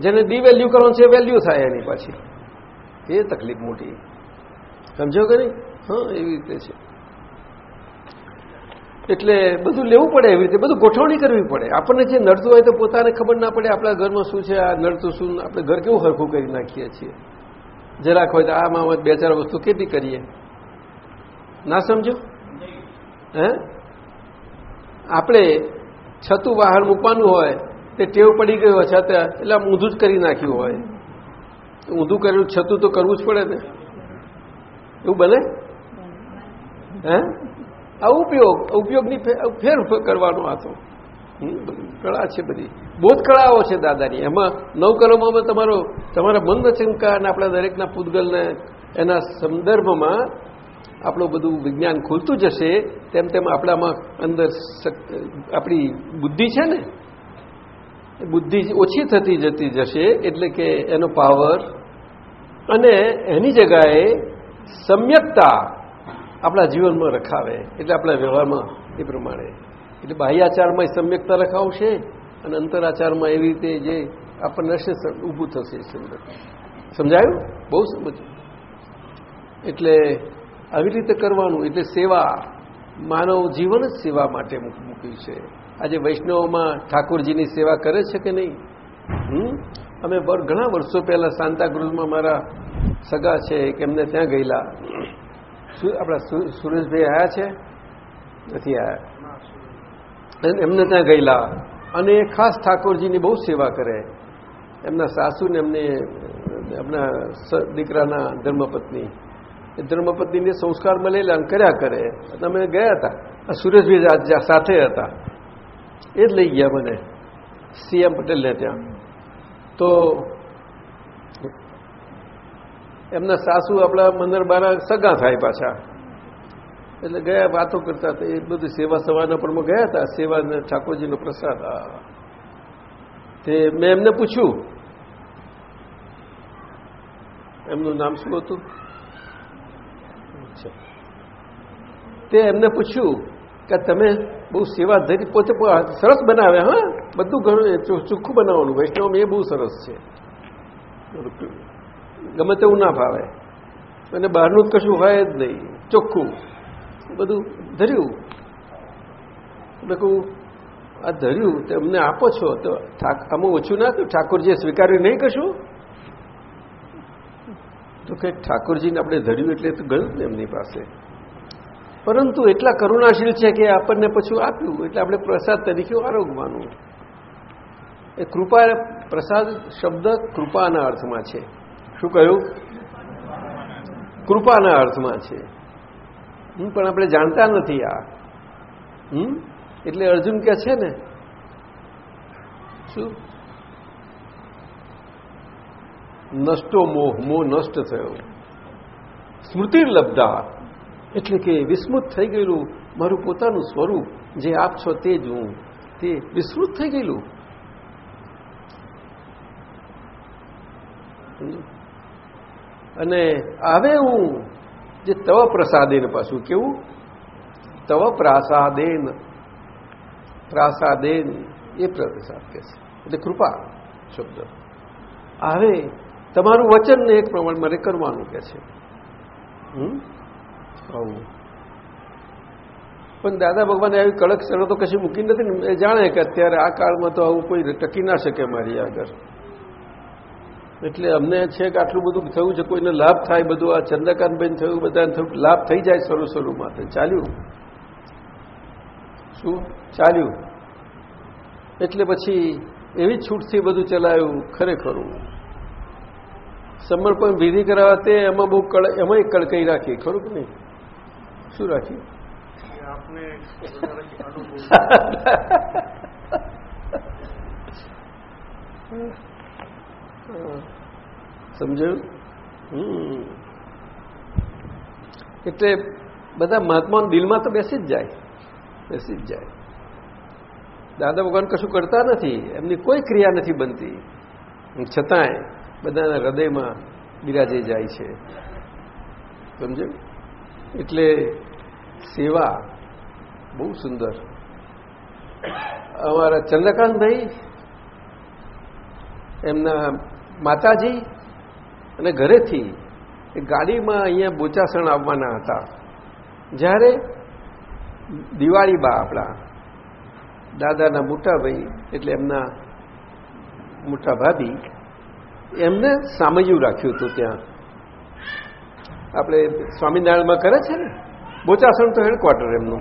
જેને ડી વેલ્યુ કરવાનું છે વેલ્યુ થાય એની પાછી. એ તકલીફ મોટી. સમજો કે નહીં? હા, એવી રીતે છે. એટલે બધું લેવું પડે એવી રીતે. બધું ગોઠવણી કરવી પડે. આપણને જે નડતું હોય તો પોતાને ખબર ના પડે આપણા ઘરમાં શું છે, આ નડતું શું, આપણે ઘર કેવું હરખું કરી નાખીએ છીએ. જરાક હોય તો આ મામત બે ચાર વસ્તુ કેટલી કરીએ. ના સમજો હે? આપણે છતું બહાર મૂકવાનું હોય, તે ટેવ પડી ગયો છતાં એટલે આમ ઊંધું જ કરી નાખ્યું હોય. ઊંધું કરેલું છતું તો કરવું જ પડે ને. એવું બને? હે? આ ઉપયોગ ઉપયોગની ફેર કરવાનો આ કળા છે બધી. જ કળાઓ છે દાદાની. એમાં નવકર્મોમાં તમારો, તમારા મન ચમકા અને આપણા દરેકના પૂતગલને એના સંદર્ભમાં આપણું બધું વિજ્ઞાન ખુલતું જશે, તેમ તેમ આપણામાં અંદર આપણી બુદ્ધિ છે ને? બુદ્ધિ ઓછી થતી જતી જશે, એટલે કે એનો પાવર અને એની જગાએ સમ્યકતા આપણા જીવનમાં રખાવે, એટલે આપણા વ્યવહારમાં એ પ્રમાણે. એટલે બાહ્યાચારમાં સમ્યકતા રખાવશે અને અંતરાચારમાં એવી રીતે જે આપણને ઊભું થશે સમજાયું? બહુ સમજ. એટલે આવી રીતે કરવાનું એટલે સેવા, માનવ જીવન જ સેવા માટે મૂક- મૂક્યું છે. આજે વૈષ્ણવમાં ઠાકોરજીની સેવા કરે છે કે નહીં? હમ? અમે ઘણા વર્ષો પહેલા સાંતાક્રુઝમાં મારા સગા છે કે એમને ત્યાં ગયેલા. આપણા સુરેશભાઈ આવ્યા છે? નથી આવ્યા એમને ત્યાં ગયેલા. અને ખાસ ઠાકોરજીની બહુ સેવા કરે. એમના સાસુને એમને, એમના દીકરાના ધર્મપત્ની. ધર્મપત્નીને સંસ્કાર મળેલા કર્યા કરે. અમે ગયા હતા. સુરેશભાઈ સાથે હતા. એ જ લઈ ગયા મને. સીએમ પટેલને ત્યાં. તો એમના સાસુ આપણા મંદર બારા સગા થાય પાછા. એટલે ગયા, વાતો કરતા હતા. એ બધી સેવા સવારના પણ ગયા હતા. સેવા ઠાકોરજીનો પ્રસાદ. તે મેં એમને પૂછ્યું. એમનું નામ શું હતું? અચ્છા. તે એમને પૂછ્યું કે તમે બહુ સેવા ધરી પોતે સરસ બનાવે હા? બધું ઘણું ચોખ્ખું બનાવવાનું. વૈષ્ણવ એ બહુ સરસ છે. ગમે તેવું ના ભાવે. અને બહારનું કશું હોય જ નહીં. ચોખ્ખું. બધું ધર્યું. મેં કહું, આ ધર્યું? તે અમને આપો છો? તો અમુક ઓછું ના ઠાકોરજીએ સ્વીકાર્યું નહીં કશું? તો કે ઠાકોરજીને આપણે ધર્યું એટલે તો ગયું ને એમની પાસે. પરંતુ એટલા કરુણાશીલ છે કે આપણને પછી આપ્યું એટલે આપણે પ્રસાદ તરીકે આરોગવાનું. એ કૃપા, પ્રસાદ શબ્દ કૃપાના અર્થમાં છે. શું કહ્યું? કૃપાના અર્થમાં છે. પણ આપણે જાણતા નથી આ. એટલે અર્જુન કે છે ને, શું? નષ્ટો મોહ મોહ નષ્ટ થયો. સ્મૃતિ લબ્ધા એટલે કે વિસ્મૃત થઈ ગયેલું મારું પોતાનું સ્વરૂપ, જે આપ છો તે જ હું, તે વિસ્મૃત થઈ ગયેલું. અને આવે હું જે તવ પ્રસાદેન પાછું કેવું? તવ પ્રાસાદેન પ્રાસાદેન એ પ્રસાદ કે છે. એટલે કૃપા શબ્દ. આવે તમારું વચનને એક પ્રમાણ મારે કરવાનું કે છે? આવું. પણ દાદા ભગવાને આવી કડક શરતો કશી મૂકી નથી ને. એ જાણે કે અત્યારે આ કાળમાં તો આવું કોઈ ટકી ના શકે મારી આગળ. એટલે અમને છે કે આટલું બધું થયું છે, કોઈને લાભ થાય બધું, આ ચંદ્રકાંતબેન થયું, બધાને થયું, લાભ થઈ જાય શરૂ શરૂમાં તો ચાલ્યું. શું? ચાલ્યું. એટલે પછી એવી છૂટથી બધું ચલાયું ખરેખરું. સમર્પણ વિધિ કરાવવા તે એમાં બહુ કડ એમાં કડકાઈ રાખી ખરું કે નહીં? શું રાખી સમજાયું? હમ. એટલે બધા મહાત્માઓના દિલમાં તો બેસી જ જાય. બેસી જ જાય. દાદા ભગવાન કશું કરતા નથી. એમની કોઈ ક્રિયા નથી બનતી. છતાંય બધાના હૃદયમાં બિરાજે જાય છે. સમજો? એટલે સેવા બહુ સુંદર. અમારા ચંદ્રકાંતભાઈ, એમના માતાજી અને ઘરેથી એ ગાડીમાં અહીંયા બોચાસણ આવવાના હતા. જ્યારે દિવાળી બા આપણા દાદાના મોટા ભાઈ, એટલે એમના મોટા ભાભી એમને સામયું રાખ્યું હતું ત્યાં. આપણે સ્વામિનારાયણમાં કરે છે ને? બોચાસણ તો હેડક્વાર્ટર એમનું.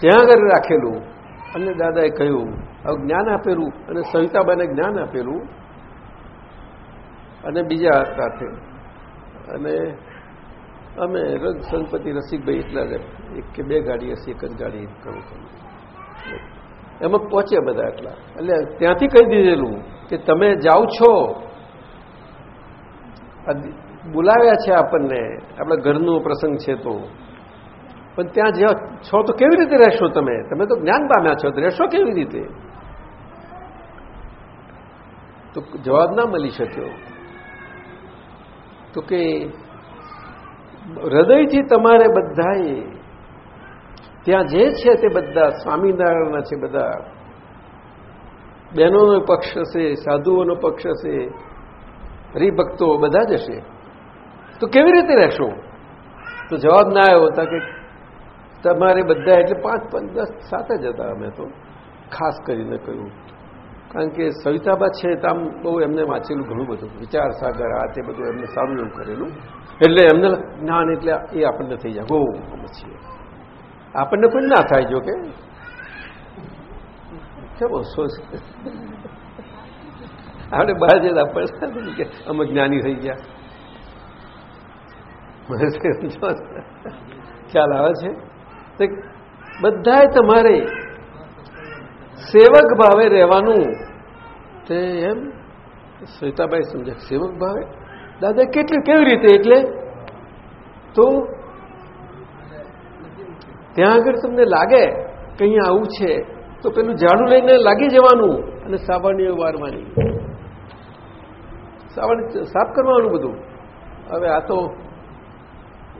ત્યાં આગળ રાખેલું. અને દાદાએ કહ્યું હવે જ્ઞાન આપેલું અને સવિતાબાને જ્ઞાન આપેલું. અને બીજા સાથે. અને અમે સંતપતિ રસિકભાઈ એટલા જ એક કે બે ગાડી હશે, એક જ ગાડી કરું એમાં પહોંચ્યા બધા એટલા. એટલે ત્યાંથી કહી દીધેલું. કે તમે જાઓ છો? બોલાવ્યા છે આપણને. આપણા ઘરનો પ્રસંગ છે તો. પણ ત્યાં જ્યાં છો તો કેવી રીતે રહેશો તમે? તમે તો જ્ઞાન પામ્યા છો રહેશો કેવી રીતે? તો જવાબ ના મળી શક્યો. તો કે હૃદયથી તમારે બધાએ, ત્યાં જે છે તે બધા, સ્વામિનારાયણના છે બધા બહેનોનો પક્ષ હશે, સાધુઓનો પક્ષ હશે, હરિભક્તો બધા જ હશે. તો કેવી રીતે રહેશો? તો જવાબ ના આવ્યો હતા કે તમારે બધા એટલે પાંચ પાંચ, દસ, સાત જ હતા અમે તો. ખાસ કરીને કહ્યું. કારણ કે સવિતાબા છે તો આમ બહુ એમને વાંચેલું ઘણું બધું. વિચાર સાગર, આ તે બધું એમને સારું એવું કરેલું. એટલે એમને જ્ઞાન એટલે એ આપણને થઈ જાય. બહુ અમે છીએ. આપણને પણ ના થાય જો કે. કેવો સોચ આપણે બહાર જતા આપણને કે અમે જ્ઞાની થઈ ગયા. ખ્યાલ આવે છે બધાએ તમારે સેવક ભાવે રહેવાનું. તે એમ? શ્વેતાભાઈ સમજે, સેવક ભાવે? દાદા કેટલી, કેવી રીતે? એટલે તો ત્યાં આગળ તમને લાગે કે અહીંયા આવું છે. તો પેલું ઝાડું લઈને લાગી જવાનું અને સાબરણીઓ વારવાની સાબણ સાફ કરવાનું બધું. હવે આ તો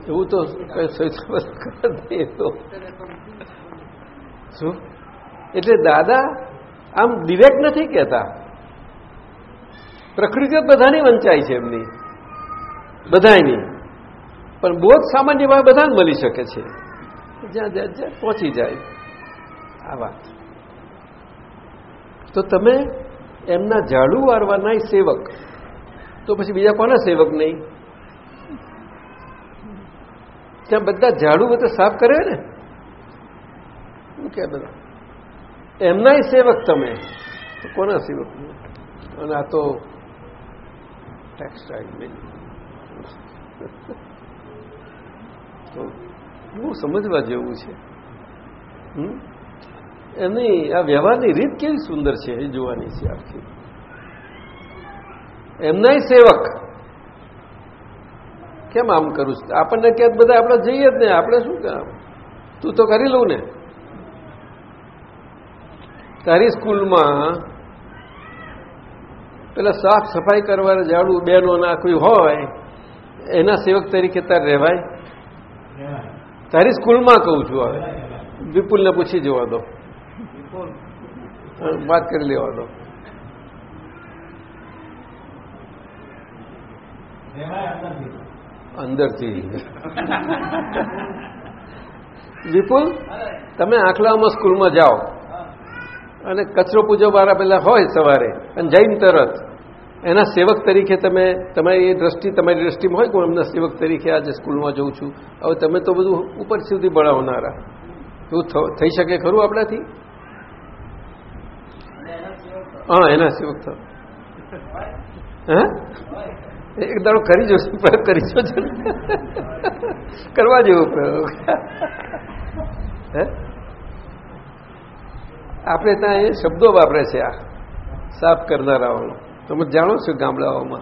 એવું તો તો. શું? એટલે દાદા આમ ડિરેક્ટ નથી કહેતા. પ્રકૃતિ બધાની વંચાય છે એમની. બધાની પણ બહુ જ સામાન્ય ભાવે બધાને મળી શકે છે. જ્યાં જ્યાં જ્યાં પહોંચી જાય. આ વાત. તો તમે એમના ઝાડુ વારવાના સેવક. તો પછી બીજા કોના સેવક નહીં? ત્યાં બધા ઝાડુ બધા સાફ કરે ને? શું કે બધા? એમનાય સેવક તમે. કોના સેવક અને આ તો ટેક્સટાઇલ તો બહુ સમજવા જેવું છે. એમની આ વ્યવહારની રીત કેવી સુંદર છે એ જોવાની છે આખી. એમનાય સેવક. કેમ આમ કરું છું? આપણને ક્યાંક બધા આપણે જઈએ જ ને, આપણે શું કામ? તું તો કરી લઉં ને. તારી સ્કૂલમાં પેલા સાફ સફાઈ કરવા ઝાડુ બેનો કોઈ હોય, એના સેવક તરીકે તાર રહેવાય? તારી સ્કૂલમાં કહું છું હવે. વિપુલને પૂછી જવા દો. વાત કરી લેવાનો. અંદરથી. વિપુલ, તમે આખલામાં સ્કૂલમાં જાઓ. અને કચરો પૂજવાવાળા પેલા હોય સવારે, અને જઈને તરત. એના સેવક તરીકે તમે તમારી એ દ્રષ્ટિ, તમારી દ્રષ્ટિમાં હોય કે હું એમના સેવક તરીકે આજે સ્કૂલમાં જઉં છું? હવે તમે તો બધું ઉપર સુધી ભણાવનારા. એવું થઈ શકે ખરું આપણાથી? એના સેવક થયો હે? એક દાડો કરી જોશે પ્રયોગ કરી જોજો. કરવા જેવો પ્રયોગ. હે? આપણે ત્યાં એ શબ્દો વાપરે છે આ, સાફ કરનારાઓનો. તમે જાણો છો ગામડાઓમાં.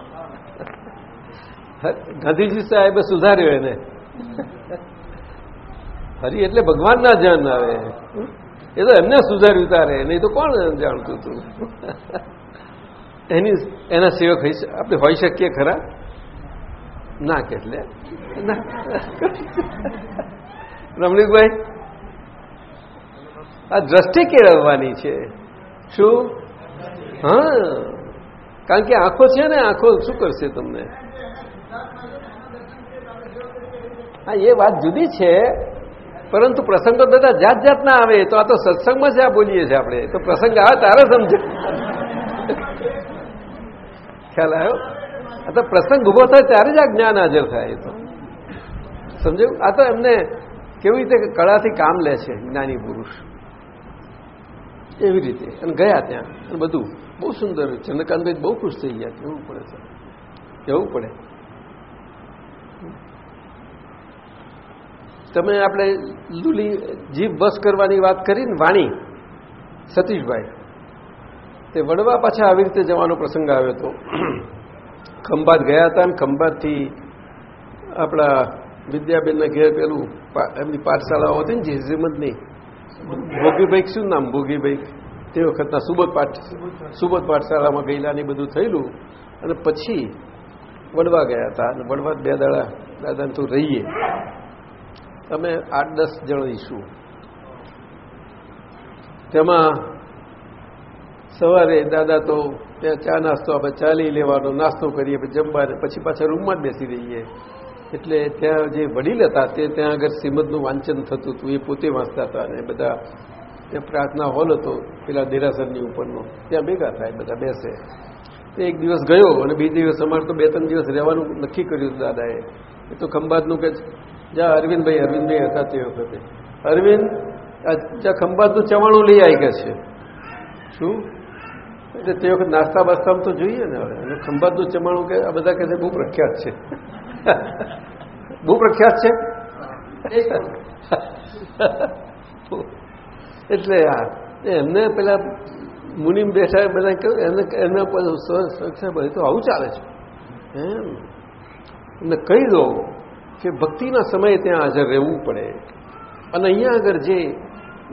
ગાંધીજી સાહેબે સુધાર્યો એને. હરી એટલે ભગવાનના જન આવે. એ તો એમને સુધાર્યું તારે નહીં તો કોણ જાણતું હતું એની એના સેવક આપણે હોઈ શકીએ ખરા ના કે એટલે રમણીકભાઈ આ દ્રષ્ટિ કેળવવાની છે શું હા કારણ કે આંખો છે ને આંખો શું કરશે તમને હા એ વાત જુદી છે પરંતુ પ્રસંગો બધા જાત જાતના આવે, તો આ તો સત્સંગમાં જ આ બોલીએ છીએ આપણે. તો પ્રસંગ આવે, તારે સમજે. ખ્યાલ આવ્યો? આ તો પ્રસંગ ઊભો થાય, ત્યારે જ આ જ્ઞાન હાજર થાય એ તો. સમજ્યું? આ તો એમને કેવી રીતે કળાથી કામ લે છે, જ્ઞાની પુરુષ. એવી રીતે. અને ગયા ત્યાં, અને બધું. બહુ સુંદર. ચંદ્રકાંતભાઈ બહુ ખુશ થઈ ગયા. કેવું પડે છે કેવું પડે. તમે આપણે લુલી જીભ બસ કરવાની વાત કરી ને વાણી, સતીશભાઈ, તે વડવા પાછા આવી રીતે જવાનો પ્રસંગ આવ્યો હતો ખંભાત ગયા હતા અને ખંભાતથી આપણા વિદ્યાબેનના ઘેર પેલું એમની પાઠશાળાઓ હતી ને જે શ્રીમદની. ભોગીભાઈ, શું નામ ભોગીભાઈ? તે વખતના સુબોધ પાઠ, સુબોધ પાઠશાળામાં ગયેલા ને બધું થયેલું. અને પછી વડવા ગયા હતા અને વડવા બે દાડા દાદાને તો રહીએ. અમે આઠ દસ જણીશું તેમાં સવારે દાદા તો ત્યાં ચા નાસ્તો આપણે ચાલી લેવાનો, નાસ્તો કરીએ, પછી જમવા પછી પાછા રૂમમાં જ બેસી રહીએ. એટલે ત્યાં જે વડીલ હતા તે ત્યાં આગળ શ્રીમદનું વાંચન થતું હતું, એ પોતે વાંચતા હતા અને બધા ત્યાં પ્રાર્થના હોલ હતો, પેલા દેરાસરની ઉપરનો. ત્યાં ભેગા થાય, બધા બેસે. એક દિવસ ગયો અને બીજ દિવસ અમારે તો બે ત્રણ દિવસ રહેવાનું નક્કી કર્યું દાદાએ. એ તો ખંભાતનું કે જા અરવિંદભાઈ અરવિંદભાઈ હતા તે વખતે. અરવિંદ જ્યાં ખંભાતનું ચવાણું લઈ આવી ગયા છે. શું? એટલે તે વખત નાસ્તા બાસ્તામાં તો જોઈએ ને હવે. અને ખંભાતનું ચમાણું કે આ બધા કહે છે બહુ પ્રખ્યાત છે. બહુ પ્રખ્યાત છે? એટલે હા એમને પેલા મુનિમ બેઠા બધા કહ્યું એને, એના પર તો આવું ચાલે છે. એમ. એમને કહી દો કે ભક્તિના સમયે ત્યાં હાજર રહેવું પડે. અને અહીંયા આગળ જે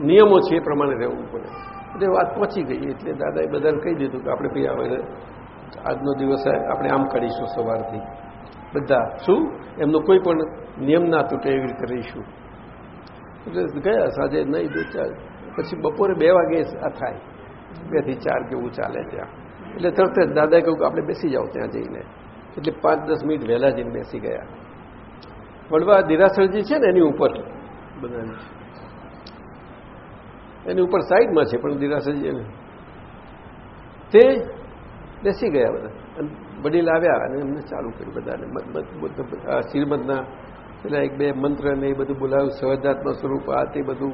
નિયમો છે એ પ્રમાણે રહેવું પડે. એટલે વાત પહોંચી ગઈ. એટલે દાદાએ બધાને કહી દીધું કે આપણે ભાઈ આવે આજનો દિવસ આપણે આમ કરીશું સવારથી. બધા, શું? એમનો કોઈ પણ નિયમ ના તૂટે એવી રીતે રહીશું. એટલે ગયા સાંજે નહીં, બે ચાર, પછી બપોરે બે વાગે આ થાય. બેથી ચાર કેવું ચાલે ત્યાં. એટલે તરત જ દાદાએ કહ્યું કે આપણે બેસી જાઓ ત્યાં જઈને. એટલે પાંચ દસ મિનિટ વહેલા જઈને બેસી ગયા. વડવા દિરાસરજી છે ને એની ઉપર. બધાની. એની ઉપર સાઈડમાં છે પણ દિરાસરજી એને. તે બેસી ગયા બધા. અને વડીલ આવ્યા અને એમને ચાલુ કર્યું બધાને. મત- મત- મત- શ્રીમદના પેલા એક બે મંત્ર ને એ બધું બોલાવ્યું સહજાત્મા સ્વરૂપ આ તે બધું.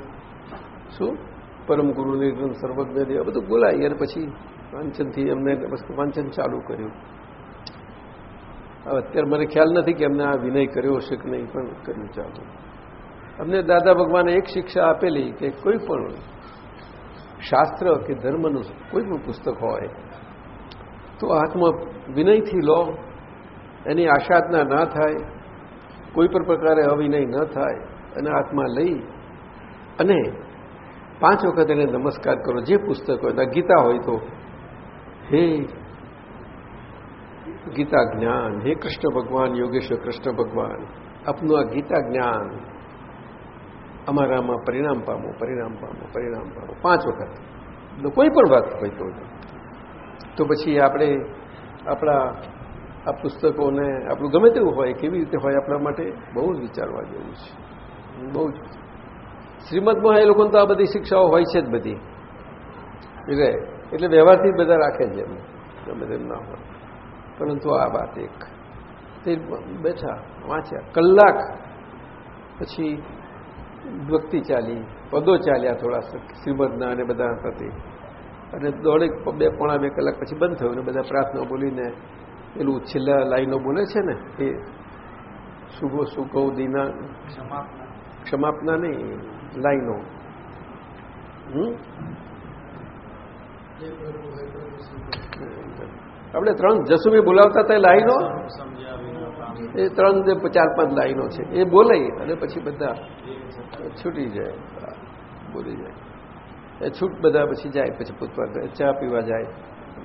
શું? પરમ ગુરુ નિર્ગમ સર્વજ્ઞ બધું બોલાવી અને પછી વાંચનથી એમને વાંચન ચાલુ કર્યું. અત્યારે મને ખ્યાલ નથી કે એમને આ વિનય કર્યો હશે કે નહીં, પણ કર્યું ચાલતું. અમને દાદા ભગવાને એક શિક્ષા આપેલી કે કોઈ પણ શાસ્ત્ર કે ધર્મનું કોઈ પણ પુસ્તક હોય, તો હાથમાં વિનયથી લો, એની આશાતના ના થાય, કોઈ પણ પ્રકારે અવિનય ન થાય અને હાથમાં લઈ અને પાંચ વખત એને નમસ્કાર કરો. જે પુસ્તક હોય, ગીતા હોય તો, હે ગીતા જ્ઞાન. હે કૃષ્ણ ભગવાન, યોગેશ્વર કૃષ્ણ ભગવાન, આપનું આ ગીતા જ્ઞાન અમારામાં પરિણામ પામો પરિણામ પામો પરિણામ પામો. પાંચ વખત. કોઈ પણ વાત હોય તો. તો પછી આપણે આપણા આ પુસ્તકોને, આપણું ગમે તેવું હોય, કેવી રીતે હોય આપણા માટે, બહુ જ વિચારવા જેવું છે. બહુ જ. શ્રીમદમાં એ લોકોને તો આ બધી શિક્ષાઓ હોય છે જ બધી. એટલે એટલે વ્યવહારથી બધા રાખે છે એમ. ગમે તેમ ના હોય. પરંતુ આ વાત એક. તે બેઠા, વાંચ્યા, કલાક પછી ભક્તિ ચાલી, પદો ચાલ્યા થોડા શ્રીમદના અને બધા પ્રતિ. અને દોઢેક, બે પોણા બે કલાક પછી બંધ થયું ને બધા પ્રાર્થના બોલીને પેલું છેલ્લા લાઈનો બોલે છે ને, એ શુભો, સુખો, દીના, ક્ષમાપના નહીં, લાઈનો. હમ? આપણે ત્રણ જસુમી બોલાવતા હતા લાઈનો? એ ત્રણ જે ચાર પાંચ લાઈનો છે. એ બોલાય અને પછી બધા છૂટી જાય. બોલી જાય. એ છૂટ બધા પછી જાય, પછી પોતપોતા ચા પીવા જાય,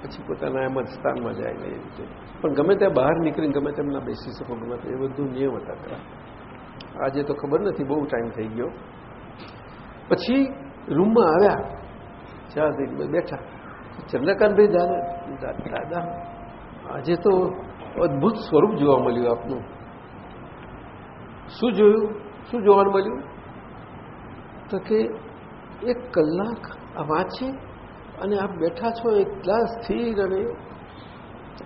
પછી પોતાના એમ જ સ્થાનમાં જાય ને એ રીતે. પણ ગમે ત્યાં બહાર નીકળીને, ગમે તેમના બેસી શકો, ગમે તે એ બધું નિયમ હતા ખરા આજે તો ખબર નથી, બહુ ટાઈમ થઈ ગયો. પછી રૂમમાં આવ્યા. ચા દઈને બેઠા. ચંદ્રકાંતભાઈ દાદા, આજે તો અદભુત સ્વરૂપ જોવા મળ્યું આપનું. શું જોયું? શું જોવાનું મળ્યું? તો કે એક કલાક આ વાંચે અને આપ બેઠા છો એટલા સ્થિર અને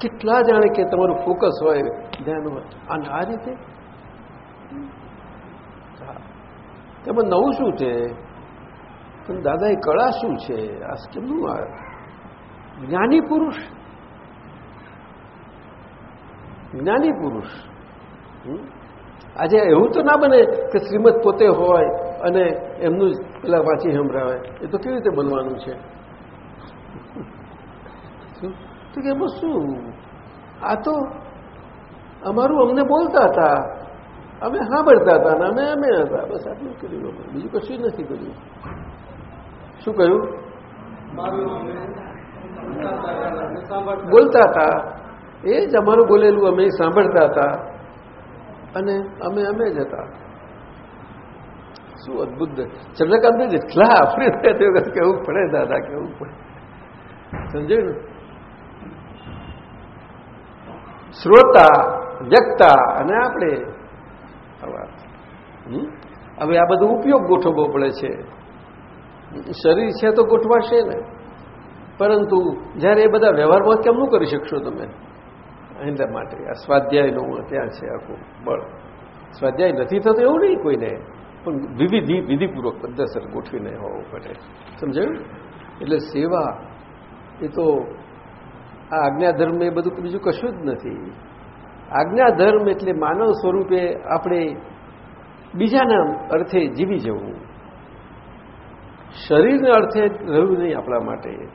કેટલા જાણે કે તમારું ફોકસ હોય ધ્યાન હોય અને આ રીતે? એમાં નવું શું છે? પણ દાદા એ કળા શું છે? આ કેમનું આ જ્ઞાની પુરુષ. જ્ઞાની પુરુષ? આજે એવું તો ના બને કે શ્રીમદ પોતે હોય અને એમનું જ પેલા વાંચી સંભળાવે. એ તો કેવી રીતે બનવાનું છે? કે એમાં શું? આ તો અમારું અમને બોલતા હતા. અમે સાંભળતા હતા અને અમે અમે હતા. બસ આટલું કર્યું. બીજું કશું નથી કર્યું. શું કહ્યું? બોલતા હતા. એ જ અમારું બોલેલું અમે સાંભળતા હતા. અને અમે અમે જ હતા. શું અદભુત ચંદ્રકાંત જેટલા આપણે તે કેવું પડે દાદા, કેવું પડે. સમજ્યું ને? શ્રોતા, વ્યક્તા અને આપણે. હવે આ બધું ઉપયોગ ગોઠવવો પડે છે. શરીર છે તો ગોઠવાશે ને? પરંતુ જ્યારે એ બધા વ્યવહારમાં કેમનું કરી શકશો તમે? એટલા માટે આ સ્વાધ્યાયનું ત્યાં છે આખું બળ. સ્વાધ્યાય નથી થતો એવું નહીં કોઈને, પણ વિવિધ, વિધિપૂર્વક પદ્ધતિસર ગોઠવીને હોવું પડે. સમજાયું? એટલે સેવા એ તો આ આજ્ઞાધર્મ એ બધું બીજું કશું જ નથી. આજ્ઞાધર્મ એટલે માનવ સ્વરૂપે આપણે બીજાના અર્થે જીવી જવું. શરીરના અર્થે રહ્યું નહીં આપણા માટે.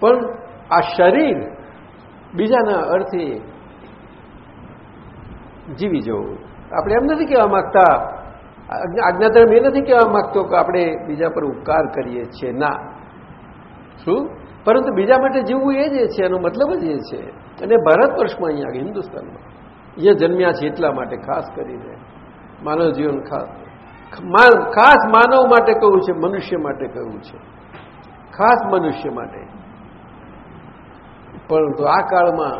પણ આ શરીર બીજાના અર્થે જીવી જવું. આપણે એમ નથી કહેવા માગતા આજ્ઞાધર્મ એ નથી કહેવા માગતો કે આપણે બીજા પર ઉપકાર કરીએ છીએ. ના. શું? પરંતુ બીજા માટે જીવવું એ જ છે, એનો મતલબ જ એ છે. અને ભારત વર્ષમાં અહીંયા હિન્દુસ્તાનમાં. અહીંયા જન્મ્યા છે એટલા માટે ખાસ કરીને. માનવ જીવન ખાસ ખાસ માનવ માટે કહ્યું છે, મનુષ્ય માટે કહ્યું છે. ખાસ મનુષ્ય માટે. પરંતુ આ કાળમાં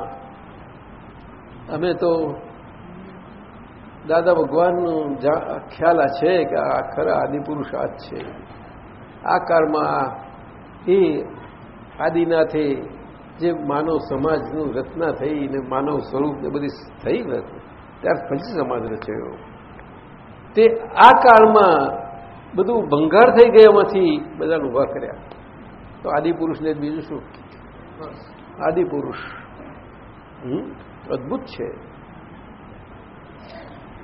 અમે તો દાદા ભગવાનનો ખ્યાલ આ છે કે આ ખરા આદિપુરુષ આ જ છે. આ કાળમાં એ આદિનાથે જે માનવ સમાજનું રચના થઈ ને માનવ સ્વરૂપ ને બધી થઈ ત્યાર પછી સમાજ રચાયો. તે આ કાળમાં બધું ભંગાર થઈ ગયામાંથી બધાને ઊભા કર્યા. તો આદિપુરુષને બીજું શું? આદિપુરુષ. પુરુષ અદભુત છે.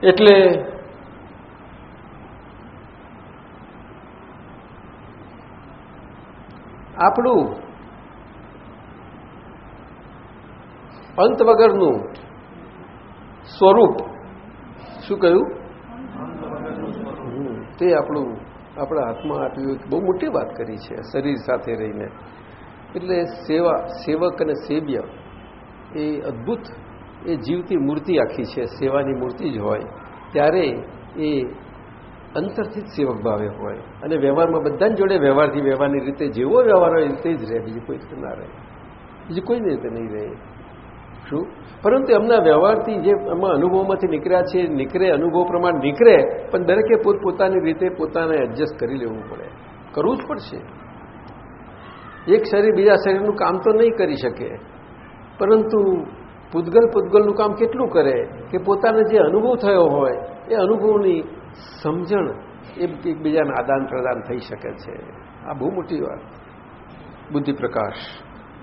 એટલે આપણું અંત વગરનું સ્વરૂપ શું કહ્યું? તે આપણું આપણા હાથમાં આપ્યું બહુ મોટી વાત કરી છે શરીર સાથે રહીને. એટલે સેવા, સેવક અને સેવ્ય એ અદ્ભુત, એ જીવતી મૂર્તિ આખી છે, સેવાની મૂર્તિ જ હોય. ત્યારે એ અંતરથી જ સેવક ભાવે હોય. અને વ્યવહારમાં બધાની જોડે વ્યવહારથી, વ્યવહારની રીતે જેવો વ્યવહાર હોય રીતે જ રહે, બીજી કોઈ રીતે ના રહે. બીજી કોઈ રીતે નહીં રહે. શું? પરંતુ એમના વ્યવહારથી જે એમાં અનુભવમાંથી નીકળ્યા છે, નીકળે, અનુભવ પ્રમાણે નીકળે, પણ દરેકે પોતપોતાની રીતે પોતાને એડજસ્ટ કરી લેવું પડે. કરવું જ પડશે. એક શરીર બીજા શરીરનું કામ તો નહીં કરી શકે. પરંતુ પૂતગલ પૂતગલનું કામ કેટલું કરે કે પોતાને જે અનુભવ થયો હોય, એ અનુભવની સમજણ એ એકબીજાને આદાન પ્રદાન થઈ શકે છે. આ બહુ મોટી વાત. બુદ્ધિ પ્રકાશ.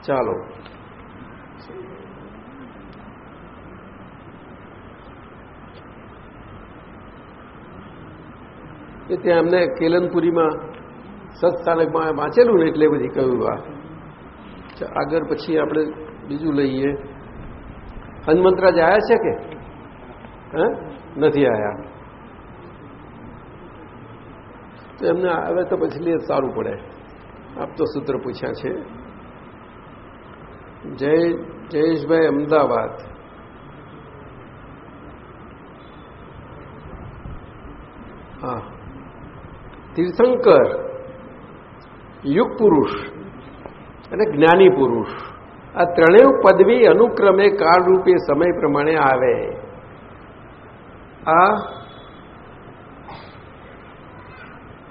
ચાલો. કે ત્યાં એમને કેલનપુરીમાં સત્સ્થાનકમાં વાંચેલું ને એટલે બધી કહ્યું આ આગળ પછી આપણે બીજું લઈએ. હનુમંતરાજ આવ્યા છે કે? હે? નથી આવ્યા તો એમને આવે તો પછી લે, સારું પડે. આપ તો સૂત્ર પૂછ્યા છે. જય, જયેશભાઈ અમદાવાદ. હા. તીર્થંકર. યુગ પુરુષ અને જ્ઞાની પુરુષ. આ ત્રણેય પદવી અનુક્રમે કાળરૂપે સમય પ્રમાણે આવે. આ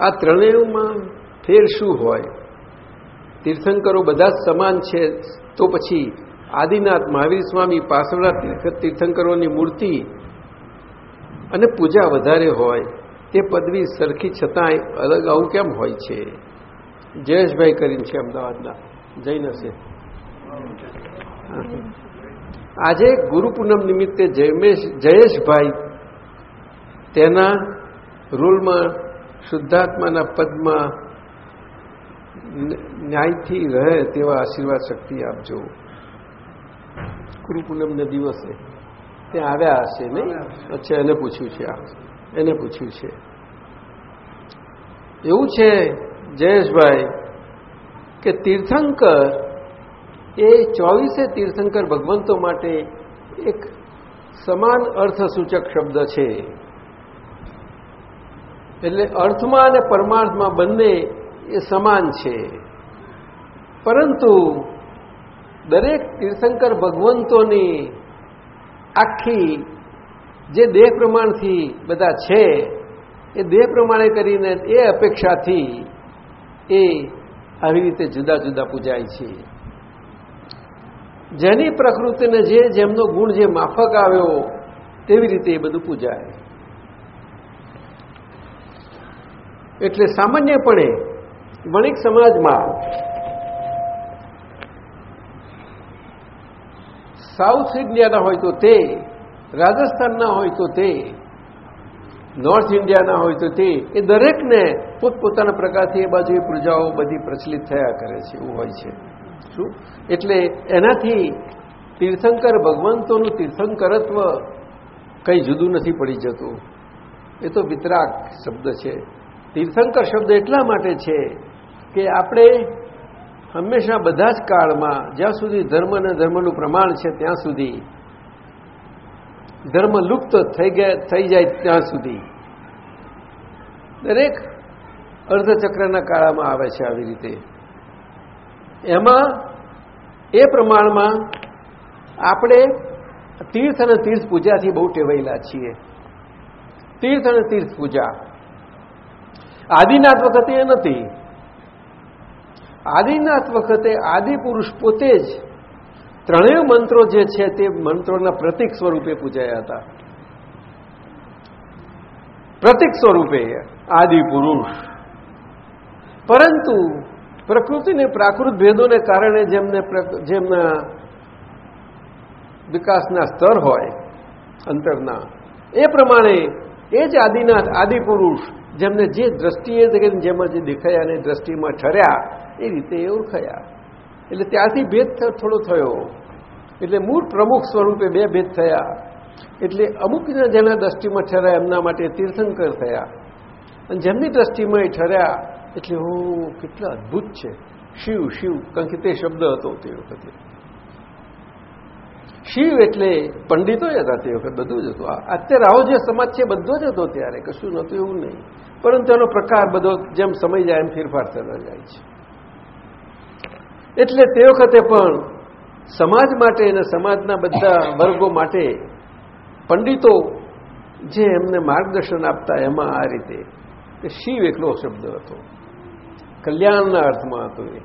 આ ત્રણેયમાં ફેર શું હોય? તીર્થંકરો બધા જ સમાન છે. તો પછી આદિનાથ, મહાવીર સ્વામી પાસવડા તીર્થંકરોની મૂર્તિ અને પૂજા વધારે હોય. તે પદવી સરખી છતાંય અલગ આવું કેમ હોય છે? જયેશભાઈ કરીને છે અમદાવાદના. જૈન હશે આજે ગુરુ પૂનમ નિમિત્તે જયમેશ જયેશભાઈ તેના રોલમાં, શુદ્ધાત્માના પદમાં ન્યાયથી રહે તેવા આશીર્વાદ શક્તિ આપજો ગુરુ પૂનમના દિવસે ત્યાં આવ્યા હશે નહીં અચ્છા, એને પૂછ્યું છે એને પૂછ્યું છે. એવું છે જયેશભાઈ, કે તીર્થંકર, એ ચોવીસે તીર્થંકર ભગવંતો માટે એક સમાન અર્થસૂચક શબ્દ છે. એટલે અર્થમાં અને પરમાર્થમાં બંને એ સમાન છે. પરંતુ દરેક તીર્થંકર ભગવંતોની આખી જે દેહ પ્રમાણથી બધા છે, એ દેહ પ્રમાણે કરીને એ અપેક્ષાથી એ આવી રીતે જુદા જુદા પૂજાય છે. જેની પ્રકૃતિને જે જેમનો ગુણ જે માફક આવ્યો તેવી રીતે એ બધું પૂજાય. એટલે સામાન્યપણે વણિક સમાજમાં સાઉથ ઇન્ડિયાના હોય તો તે, રાજસ્થાનના હોય તો તે નોર્થ ઇન્ડિયાના હોય તો તે, એ દરેકને પોતપોતાના પ્રકારથી એ બાજુ એ પૂજાઓ બધી પ્રચલિત થયા કરે છે, એવું હોય છે. શું? એટલે એનાથી તીર્થંકર ભગવંતોનું તીર્થંકરત્વ કંઈ જુદું નથી પડી જતું. એ તો વિતરાક શબ્દ છે. તીર્થંકર શબ્દ એટલા માટે છે કે આપણે હંમેશા બધા જ કાળમાં, જ્યાં સુધી ધર્મ અને ધર્મનું પ્રમાણ છે, ત્યાં સુધી ધર્મ લુપ્ત થઈ ગયા થઈ જાય ત્યાં સુધી. દરેક અર્ધચક્રના કાળામાં આવે છે આવી રીતે. એમાં એ પ્રમાણમાં આપણે તીર્થ અને તીર્થ પૂજાથી બહુ ટેવાયેલા છીએ. તીર્થ અને તીર્થ પૂજા. આદિનાથ વખતે એ નથી. આદિનાથ વખતે આદિપુરુષ પોતે જ ત્રણેય મંત્રો જે છે તે મંત્રોના પ્રતિક સ્વરૂપે પૂજાયા હતા. પ્રતિક સ્વરૂપે આદિપુરુષ. પરંતુ પ્રકૃતિને પ્રાકૃત ભેદોને કારણે જેમને જેમના વિકાસના સ્તર હોય, અંતરના, એ પ્રમાણે એ જ આદિનાથ, આદિપુરુષ, જેમને જે દ્રષ્ટિએ જેમાં જે દેખાયા અને દ્રષ્ટિમાં ઠર્યા, એ રીતે એ ઓળખાયા. એટલે ત્યાંથી ભેદ થોડો થયો. એટલે મૂળ પ્રમુખ સ્વરૂપે બે ભેદ થયા. એટલે અમુકના જેના દ્રષ્ટિમાં ઠર્યા, એમના માટે તીર્થંકર થયા. અને જેમની દ્રષ્ટિમાં એ ઠર્યા, એટલે હો કેટલા અદ્ભુત છે. શિવ શિવ, કારણ કે તે શબ્દ હતો તે વખતે. શિવ એટલે પંડિતો હતા તે વખત, બધું જ હતું. અત્યારે આવો જે સમાજ છે, બધો જ હતો ત્યારે, કશું નહોતું એવું નહીં. પરંતુ એનો પ્રકાર બધો જેમ સમય જાય એમ ફેરફાર થતા જાય છે. એટલે તે વખતે પણ સમાજ માટે અને સમાજના બધા વર્ગો માટે પંડિતો જે એમને માર્ગદર્શન આપતા એમાં આ રીતે કે શિવ એકલો શબ્દ હતો. કલ્યાણના અર્થમાં હતો એ.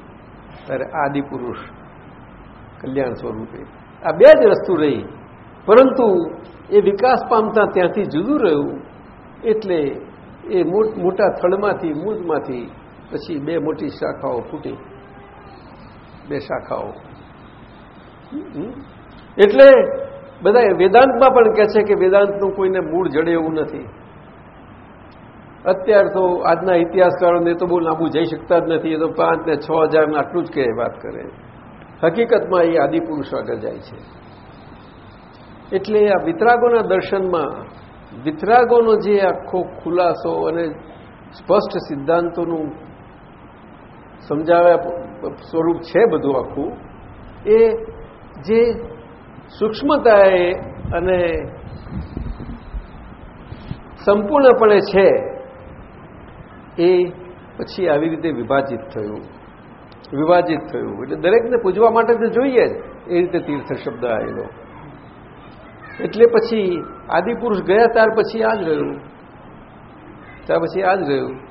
ત્યારે આદિપુરુષ કલ્યાણ સ્વરૂપે. આ બે જ વસ્તુ રહી. પરંતુ એ વિકાસ પામતા ત્યાંથી જુદું રહ્યું. એટલે એ મોટા થડમાંથી મૂળમાંથી પછી બે મોટી શાખાઓ ફૂટી. બે શાખાઓ. એટલે બધા વેદાંતમાં પણ કહે છે કે વેદાંતનું કોઈને મૂળ જડે એવું નથી. અત્યાર તો આજના ઇતિહાસકારોને તો બહુ લાંબુ જઈ શકતા જ નથી, એ તો પાંચ ને છ હજારના આટલું જ કે વાત કરે. હકીકતમાં એ આદિપુરુષ આગળ જાય છે. એટલે આ વિતરાગોના દર્શનમાં, વિતરાગોનો જે આખો ખુલાસો અને સ્પષ્ટ સિદ્ધાંતોનું સમજાવ્યા સ્વરૂપ છે બધું આખું, એ જે સૂક્ષ્મતાએ અને સંપૂર્ણપણે છે, એ પછી આવી રીતે વિભાજિત થયું. વિભાજિત થયું. એટલે દરેકને પૂજવા માટે તો જોઈએ જ, એ રીતે તીર્થ શબ્દ આવેલો. એટલે પછી આદિપુરુષ ગયા ત્યાર પછી આ જ રહ્યું. ત્યાર પછી આ જ રહ્યું.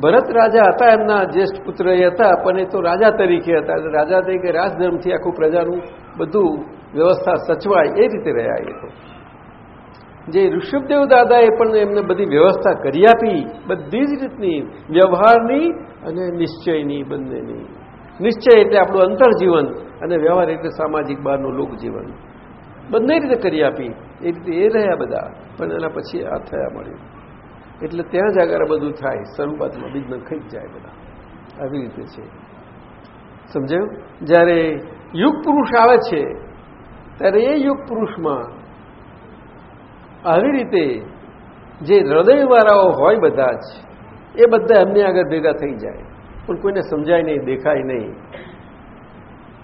ભરત રાજા હતા એમના જ્યેષ્ઠ પુત્ર એ હતા, પણ એ તો રાજા તરીકે હતા. રાજા તરીકે રાજધર્મથી આખું પ્રજાનું બધું વ્યવસ્થા સચવાય એ રીતે રહ્યા એ તો જે ઋષભદેવ દાદાએ પણ એમને બધી વ્યવસ્થા કરી આપી, બધી જ રીતની વ્યવહારની અને નિશ્ચયની બંનેની. નિશ્ચય એટલે આપણું અંતરજીવન અને વ્યવહાર એટલે સામાજિક બહારનું લોકજીવન. બંને રીતે કરી આપી. એ રીતે એ રહ્યા બધા. પણ એના પછી આ થયા મળ્યું. એટલે ત્યાં જ આગળ બધું થાય, શરૂઆતમાં બીજ ખાઈ જાય બધા. આવી રીતે છે. સમજાયું? જ્યારે યુગ પુરુષ આવે છે, ત્યારે એ યુગ પુરુષમાં આવી રીતે જે હૃદયવાળાઓ હોય બધા જ, એ બધા એમની આગળ ભેગા થઈ જાય. પણ કોઈને સમજાય નહીં, દેખાય નહીં.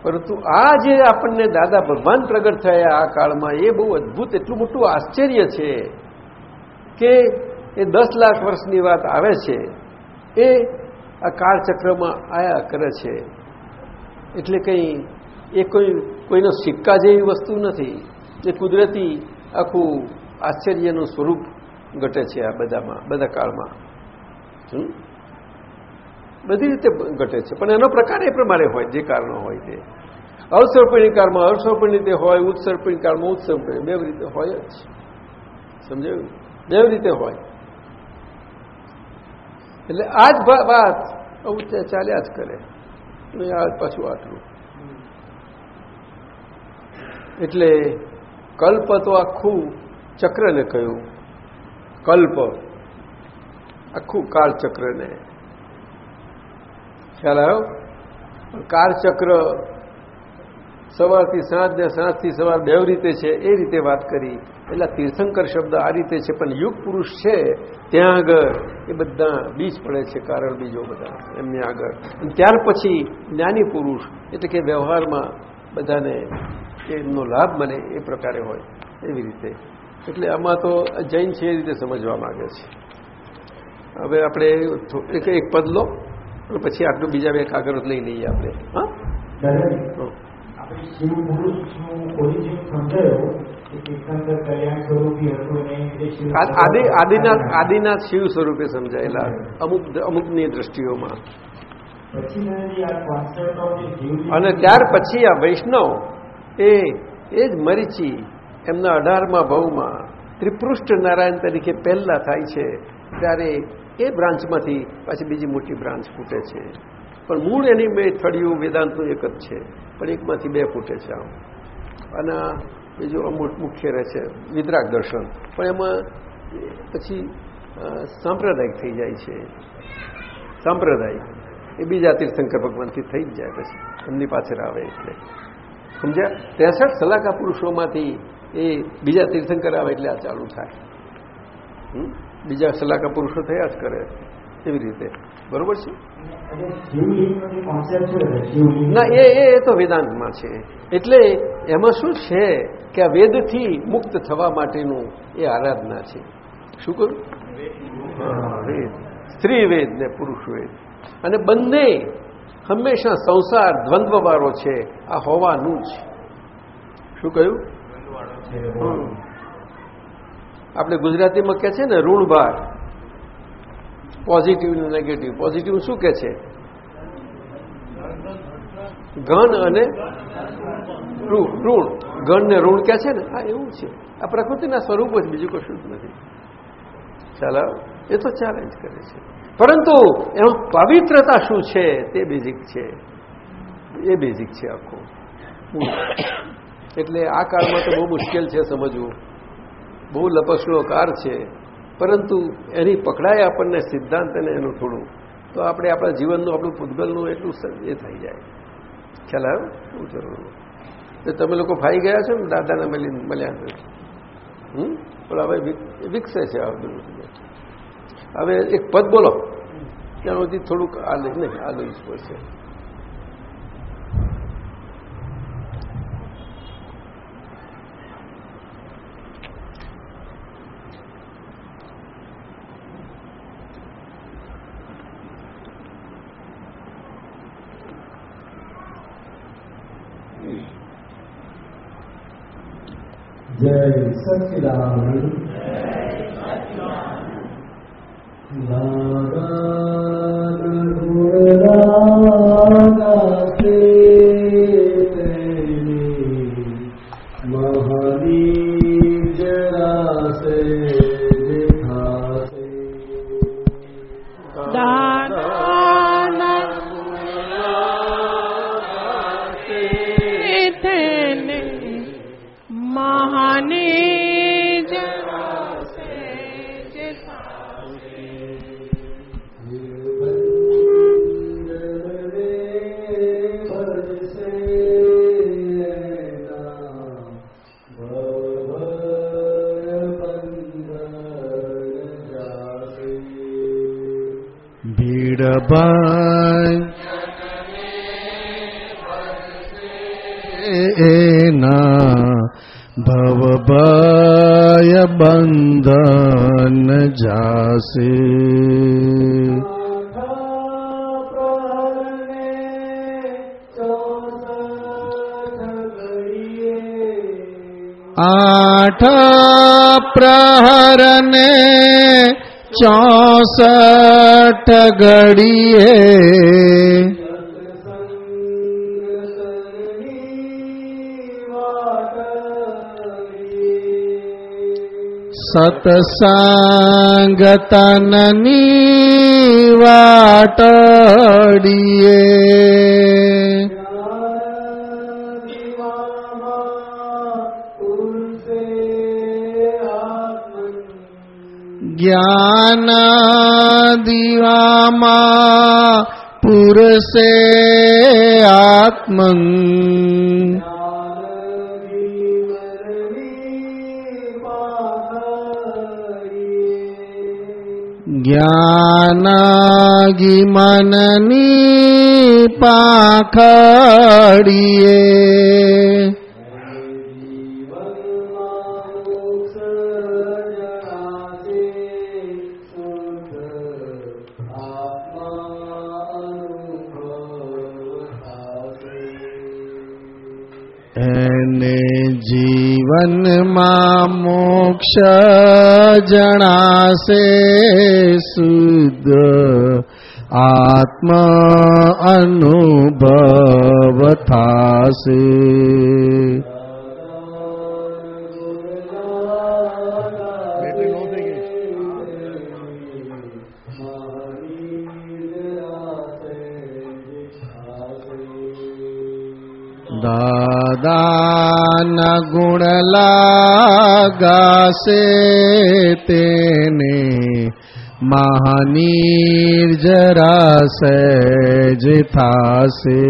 પરંતુ આ જે આપણને દાદા ભગવાન પ્રગટ થયા આ કાળમાં, એ બહુ અદ્ભુત, એટલું મોટું આશ્ચર્ય છે કે એ દસ લાખ વર્ષની વાત આવે છે, એ આ કાળચક્રમાં આયા કરે છે. એટલે કંઈ એ કોઈ, કોઈનો સિક્કા જેવી વસ્તુ નથી એ કુદરતી આખું આશ્ચર્યનું સ્વરૂપ ઘટે છે આ બધામાં, બધા કાળમાં. બધી રીતે ઘટે છે, પણ એનો પ્રકાર એ પ્રમાણે હોય, જે કારણો હોય તે. અવસર્પણી કાળમાં અવસર્પણી રીતે હોય, ઉત્સર્પણી કાળમાં ઉત્સર્પણી, બે રીતે હોય જ. સમજાયું? બે રીતે હોય. એટલે આ જ વાત આવું ચાલ્યા જ કરે. આ પાછું આટલું એટલે કલ્પ તો આખું ચક્રને કહ્યું. કલ્પ આખું કાળચક્રને. ખ્યાલ આવ્યો? કાળચક્ર સવારથી સાંજ ને સાંજથી સવાર બે રીતે છે એ રીતે વાત કરી. એટલે તીર્થંકર શબ્દ આ રીતે છે પણ યુગ પુરુષ છે ત્યાં આગળ એ બધા બીજ પડે છે કારણ બીજો બધા એમની આગળ. ત્યાર પછી જ્ઞાની પુરુષ એટલે કે વ્યવહારમાં બધાને એમનો લાભ મળે એ પ્રકારે હોય એવી રીતે. એટલે આમાં તો જૈન છે એ રીતે સમજવા માંગે છે. હવે આપણે એક એક પદ લો પછી આટલું બીજા બે કાગળ લઈ લઈએ આપણે. હા. આદિનાથ આદિનાથ શિવ સ્વરૂપે સમજાયેલા અમુક અમુકની દ્રષ્ટિઓમાં. અને ત્યાર પછી આ વૈષ્ણવ એ એ જ મરીચી એમના અઢારમા ભાવમાં ત્રિપૃષ્ઠ નારાયણ તરીકે પહેલા થાય છે ત્યારે એ બ્રાન્ચમાંથી પાછી બીજી મોટી બ્રાન્ચ ફૂટે છે. પણ મૂળ એની બે થળિયું વેદાંતનું એક જ છે, પણ એકમાંથી બે ફૂટે છે આમ. અને બીજું અમુક મુખ્ય રહે છે, વિદ્રાગ દર્શન. પણ એમાં પછી સાંપ્રદાયિક થઈ જાય છે. સાંપ્રદાયિક. એ બીજા તીર્થંકર ભગવાનથી થઈ જ જાય પછી. એમની પાછળ આવે એટલે. સમજ્યા? ત્રેસઠ સલાકા પુરુષોમાંથી એ બીજા તીર્થંકર આવે એટલે આ ચાલુ થાય. બીજા સલાકા પુરુષો થયા જ કરે. એવી રીતે. બરોબર છે? ના એ એ તો વેદાંતમાં છે. એટલે એમાં શું છે કે આ વેદથી મુક્ત થવા માટેનું એ આરાધના છે. શું કહ્યું વેદ. સ્ત્રી વેદ ને પુરુષ વેદ. અને બંને હંમેશા સંસાર દ્વંદ્વવાળો છે. આ હોવાનું જ. શું કહ્યું. આપણે ગુજરાતીમાં કહે છે ને ઋણભાર. પોઝિટિવ ને નેગેટિવ પોઝિટિવ શું કે છે? ઘન અને ઋણ. ઘન ને ઋણ કે છે ને? હા, એવું છે. આ પ્રકૃતિના સ્વરૂપ જ બીજું કશું જ નથી. ચાલો, એ તો ચેલેન્જ કરે છે. પરંતુ એમાં પવિત્રતા શું છે? તે બેઝિક છે. એ બેઝિક છે આખું. એટલે આ કાળમાં તો બહુ મુશ્કેલ છે સમજવું. બહુ લપસણો કાર છે. પરંતુ એની પકડાય આપણને સિદ્ધાંત અને એનું થોડું. તો આપણે આપણા જીવનનું, આપણું પૂતગલનું એટલું એ થઈ જાય. ખ્યાલ આવ્યો? શું જરૂર. તો તમે લોકો ફાઈ ગયા છો ને? દાદાને મળી, મળ્યા હમ? પણ હવે વિક- વિકસે છે આ બધું. હવે એક પદ બોલો. ત્યાં સુધી થોડુંક આ લઈ નહીં આ લઈ જ પડશે. જય સચિદાન મહાની જરા જાસે આઠ પ્રહરને ચોસઠ ઘડીએ સતસંગતનની વાટડીએ. જ્ઞાન દીવામાં પુરસે આત્મન જ્ઞાનાગી મનની પાખડીએ એને જીવનમાં મોક્ષ જણાશે શુદ્ધ આત્મ અનુભવ થાશે. બેટરી દાદાના ગુણ લાગાશે તેને. મહાનીર જરા સહેજ થાશે.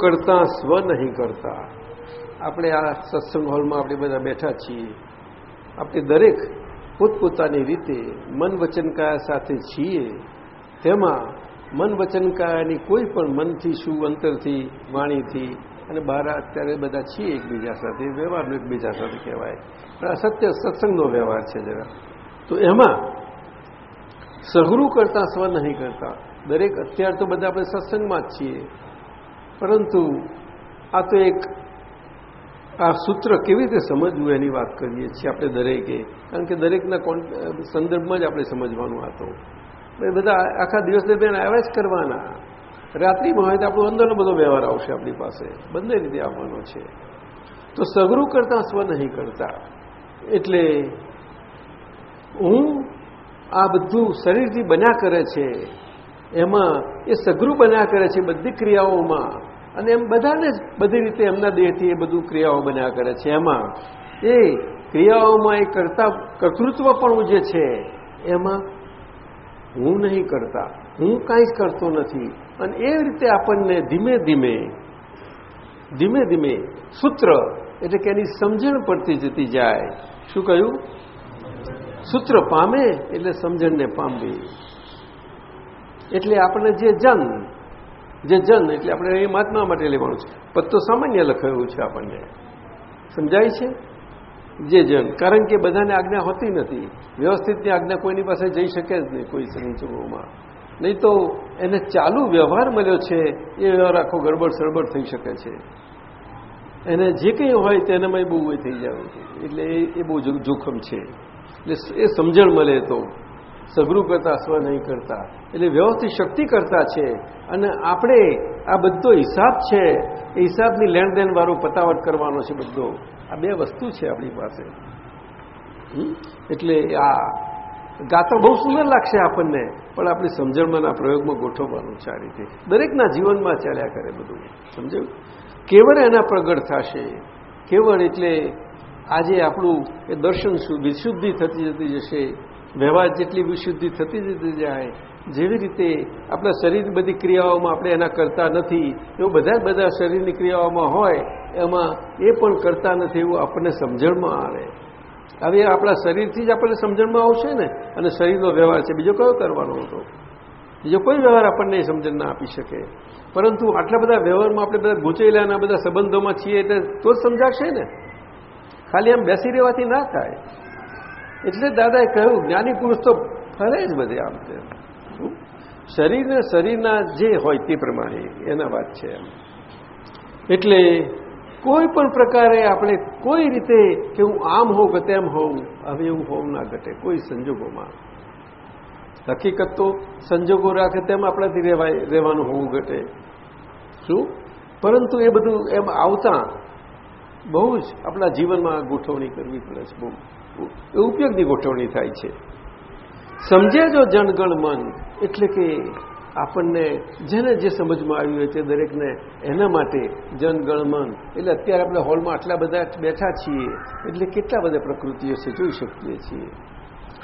કરતા, સ્વ નહીં કરતા. આપણે આ સત્સંગ હોલમાં આપણે બધા બેઠા છીએ. આપણે દરેક પોતપોતાની રીતે મન વચનકાયા સાથે છીએ. તેમાં મન વચનકાયાની કોઈ પણ મનથી શું અંતરથી, વાણીથી અને બહાર અત્યારે બધા છીએ એકબીજા સાથે, વ્યવહારનો એકબીજા સાથે કહેવાય. આ સત્ય સત્સંગનો વ્યવહાર છે જરા. તો એમાં સઘરું કરતા, સ્વ નહીં કરતા. દરેક અત્યાર તો બધા આપણે સત્સંગમાં જ છીએ. પરંતુ આ તો એક આ સૂત્ર કેવી રીતે સમજવું એની વાત કરીએ છીએ આપણે દરેકે? કારણ કે દરેકના સંદર્ભમાં જ આપણે સમજવાનું આ બધા આખા દિવસ દરમિયાન આવ્યા જ કરવાના. રાત્રિમાં હોય તો આપણો અંદરનો બધો વ્યવહાર આવશે આપણી પાસે. બંને રીતે આવવાનો છે. તો સઘરું કરતા, સ્વ નહીં કરતા. એટલે હું આ બધું શરીરથી બન્યા કરે છે, એમાં એ સઘરું બન્યા કરે છે બધી ક્રિયાઓમાં અને એમ બધાને જ બધી રીતે એમના દેહથી એ બધું ક્રિયાઓ બન્યા કરે છે. એમાં એ ક્રિયાઓમાં એ કરતા કર્તૃત્વપણું જે છે. એમાં હું નહીં કરતા, હું કાંઈ જ કરતો નથી. અને એ રીતે આપણને ધીમે ધીમે ધીમે ધીમે સૂત્ર એટલે કે એની સમજણ પડતી જતી જાય. શું કહ્યું? સૂત્ર પામે એટલે સમજણને પામવી. એટલે આપણે જે જન જે જન, એટલે આપણે એ મહાત્મા માટે લેવાનું છે. પદ તો સામાન્ય લખાયું છે આપણને. સમજાય છે? જે જન. કારણ કે બધાને આજ્ઞા હોતી નથી. વ્યવસ્થિતની આજ્ઞા કોઈની પાસે જઈ શકે જ નહીં કોઈ સંજોગોમાં. નહીં તો એને ચાલુ વ્યવહાર મળ્યો છે, એ વ્યવહાર આખો ગડબડ સળબડ થઈ શકે છે. એને જે કંઈ હોય તેનામાં બહુ એ થઈ જાય એટલે એ બહુ જોખમ છે. એટલે એ સમજણ મળે તો. સઘરું કરતા, સ્વ નહીં કરતા. એટલે વ્યવસ્થિત શક્તિ કરતા છે. અને આપણે આ બધો હિસાબ છે, એ હિસાબની લેણદેણ વાળો પતાવટ કરવાનો છે બધો. આ બે વસ્તુ છે આપણી પાસે. એટલે આ ગાતો બહુ સુંદર લાગશે આપણને, પણ આપણી સમજણમાંના પ્રયોગમાં ગોઠવવાનું છે આ રીતે. દરેકના જીવનમાં ચાલ્યા કરે બધું. સમજ્યું? કેવળ એના પ્રગટ થશે. કેવળ એટલે આજે આપણું એ દર્શન વિશુદ્ધિ થતી જતી જશે. વ્યવહાર જેટલી વિશુદ્ધિ થતી જતી જાય, જેવી રીતે આપણા શરીરની બધી ક્રિયાઓમાં આપણે એના કરતા નથી, એવું બધા બધા શરીરની ક્રિયાઓમાં હોય, એમાં એ પણ કરતા નથી એવું આપણને સમજણમાં આવે. હવે આપણા શરીરથી જ આપણને સમજણમાં આવશે ને, અને શરીરનો વ્યવહાર છે. બીજો કયો કરવાનો હતો? બીજો કોઈ વ્યવહાર આપણને સમજણ ના આપી શકે. પરંતુ આટલા બધા વ્યવહારમાં આપણે બધા ગૂંચેલાના બધા સંબંધોમાં છીએ એટલે તો જ સમજાશે ને. ખાલી આમ બેસી રહેવાથી ના થાય. એટલે દાદાએ કહ્યું, જ્ઞાની પુરુષ તો ફરે જ બધે આમ તે? શરીરને શરીરના જે હોય તે પ્રમાણે એના વાત છે એમ. એટલે કોઈ પણ પ્રકારે આપણે કોઈ રીતે કે હું આમ હોઉં કે તેમ હોઉં, હવે એવું હોવું ના ઘટે, કોઈ સંજોગોમાં. હકીકત તો સંજોગો રાખે તેમ આપણાથી રહેવાય, રહેવાનું હોવું ઘટે. શું? પરંતુ એ બધું એમ આવતા બહુ જ આપણા જીવનમાં ગોઠવણી કરવી પડે છે. બહુ ઉપયોગની ગોઠવણી થાય છે. સમજે જો જનગણ મન, એટલે કે આપણને જેને જે સમજમાં આવ્યું હોય તે દરેકને એના માટે જનગણ મન, એટલે અત્યારે આપણે હોલમાં આટલા બધા બેઠા છીએ, એટલે કેટલા બધા પ્રકૃતિઓ છે જોઈ શકીએ છીએ.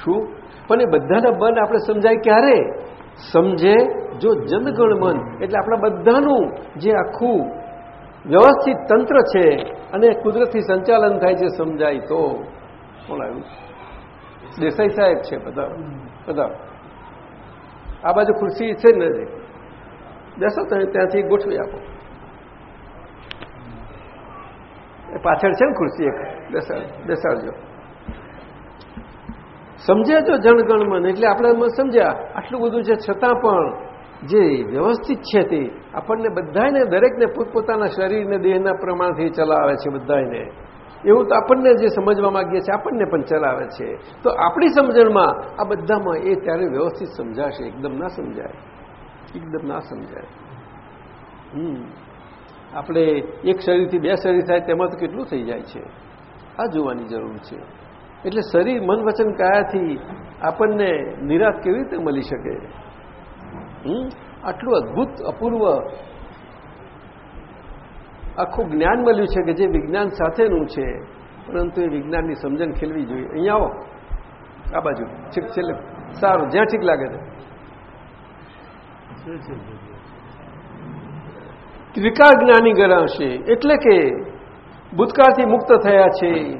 શું? પણ એ બધાના મન આપણે સમજાય ક્યારે? સમજે જો જનગણ મન, એટલે આપણા બધાનું જે આખું વ્યવસ્થિત તંત્ર છે અને કુદરતી સંચાલન થાય છે સમજાય તો. કોણ આવ્યું દેસાઈ સાહેબ છે બધા. બધા. આ બાજુ ખુરશી છે નથી બેસો તમે ત્યાંથી ગોઠવી આપો. એ પાછળ છે ને ખુરશી એક? બેસાડ, બેસાડજો. સમજ્યા જો જણગણમન એટલે આપણે સમજ્યા. આટલું બધું છે છતાં પણ જે વ્યવસ્થિત છે તે આપણને બધાને દરેકને પોતપોતાના શરીરને, દેહના પ્રમાણથી ચલાવે છે બધાને એવું તો આપણને જે સમજવા માગીએ છીએ, આપણને પણ ચલાવે છે. તો આપણી સમજણમાં આ બધામાં એ ત્યારે વ્યવસ્થિત સમજાશે, એકદમ ના સમજાય. એકદમ ના સમજાય. હમ. આપણે એક શરીરથી બે શરીર થાય તેમાં તો કેટલું થઈ જાય છે? આ જોવાની જરૂર છે. એટલે શરીર મન વચન કાયાથી આપણને નિરાશ કેવી રીતે મળી શકે? હમ આટલું અદ્ભુત, અપૂર્વ આખું જ્ઞાન મળ્યું છે કે જે વિજ્ઞાન સાથેનું છે, પરંતુ એ વિજ્ઞાનની સમજણ ખેલવી જોઈએ. અહીંયા આવો. આ બાજુ. ઠીક છેલ્લે. સારું, જ્યાં ઠીક લાગે છે. ત્રિકાળ જ્ઞાની ગણાશે એટલે કે ભૂતકાળથી મુક્ત થયા છે.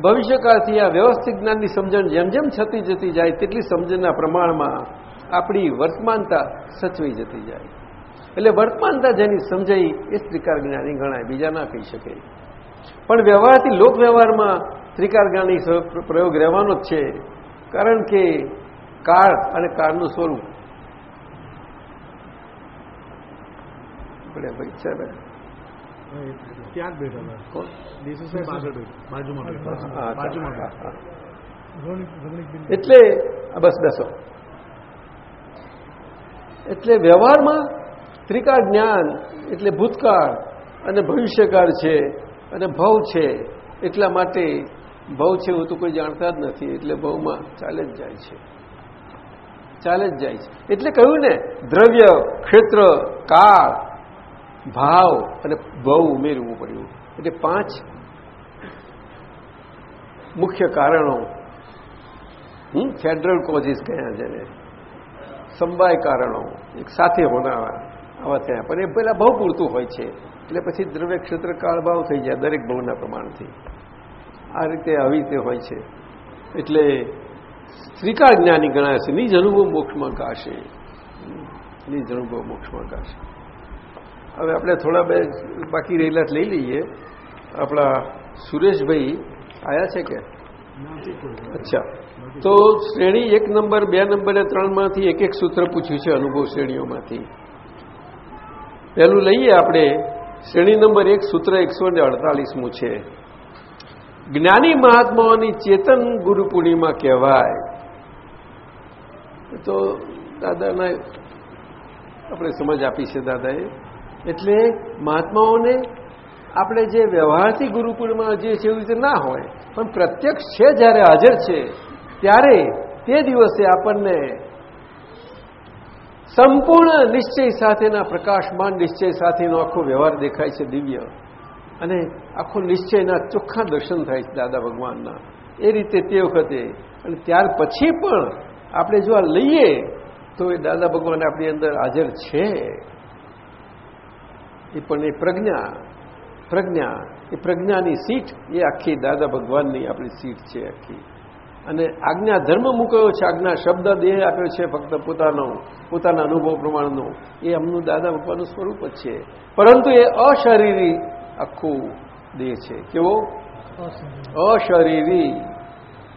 ભવિષ્યકાળથી આ વ્યવસ્થિત જ્ઞાનની સમજણ જેમ જેમ છતી જતી જાય, તેટલી સમજણના પ્રમાણમાં આપણી વર્તમાનતા સચવી જતી જાય. એટલે વર્તમાનતા જેની સમજાઈ એ સ્ત્રીકાર જ્ઞાની ગણાય બીજા ના કહી શકે. પણ વ્યવહારથી લોક વ્યવહારમાં ત્રિકાર જ્ઞાની પ્રયોગ રહેવાનો જ છે. કારણ કે કાળ અને કાળનું સ્વરૂપ. આપણે ભાઈ સાહેબ ત્યાં જ બેઠા. બાજુમાં. એટલે બસ બેસો. એટલે વ્યવહારમાં ત્રિકાળ જ્ઞાન એટલે ભૂતકાળ અને ભવિષ્યકાળ છે અને ભવ છે એટલા માટે ભવ છે એવું તો કોઈ જાણતા જ નથી એટલે ભવમાં ચાલે જ જાય છે. ચાલે જ જાય છે. એટલે કહ્યું ને, દ્રવ્ય, ક્ષેત્ર, કાળ, ભાવ અને ભવ ઉમેરવું પડ્યું. એટલે પાંચ મુખ્ય કારણો હું ફેડરલ કોઝિસ કયા જેને. સંવાય કારણો એક સાથે હોનારા આવા થયા. પણ એ પહેલાં બહુ પૂરતું હોય છે. એટલે પછી દ્રવ્ય ક્ષેત્ર કાળભાવ થઈ જાય દરેક ભાવના પ્રમાણથી. આ રીતે આવી રીતે હોય છે. એટલે શ્રીકાળ જ્ઞાની ગણાય છે. નિજ અનુભવ મોક્ષમાં કાશે. નિજ અનુભવ મોક્ષમાં કાશે. હવે આપણે થોડા બે બાકી રહેલા લઈ લઈએ. આપણા સુરેશભાઈ આવ્યા છે કે? અચ્છા. તો શ્રેણી એક નંબર, બે નંબર અને ત્રણમાંથી એક એક સૂત્ર પૂછ્યું છે અનુભવ શ્રેણીઓમાંથી. પહેલું લઈએ આપણે. શ્રેણી નંબર એક, સૂત્ર એકસો ને અડતાલીસમું છે. જ્ઞાની મહાત્માઓની ચેતન ગુરુ પૂર્ણિમા કહેવાય. તો દાદાના આપણે સમજ આપી છે દાદાએ. એટલે મહાત્માઓને આપણે જે વ્યવહારથી ગુરુકુળમાં જે છે એવી રીતે ના હોય, પણ પ્રત્યક્ષ છે જ્યારે હાજર છે, ત્યારે તે દિવસે આપણને સંપૂર્ણ નિશ્ચય સાથેના પ્રકાશમાન નિશ્ચય સાથેનો આખો વ્યવહાર દેખાય છે દિવ્ય. અને આખો નિશ્ચયના ચોખ્ખા દર્શન થાય છે દાદા ભગવાનના. એ રીતે તે વખતે. અને ત્યાર પછી પણ આપણે જો આ લઈએ, તો એ દાદા ભગવાન આપણી અંદર હાજર છે. એ પણ એ પ્રજ્ઞા. પ્રજ્ઞા. એ પ્રજ્ઞાની સીટ એ આખી દાદા ભગવાનની આપણી સીટ છે આખી. અને આજ્ઞા ધર્મ મૂક્યો છે આજ્ઞા શબ્દ દેહ આપ્યો છે ફક્ત પોતાનો પોતાના અનુભવ પ્રમાણનો. એ અમનું દાદા ભગવાનનું સ્વરૂપ જ છે. પરંતુ એ અશરીરી આખું દેહ છે. કેવો? અશરીરી.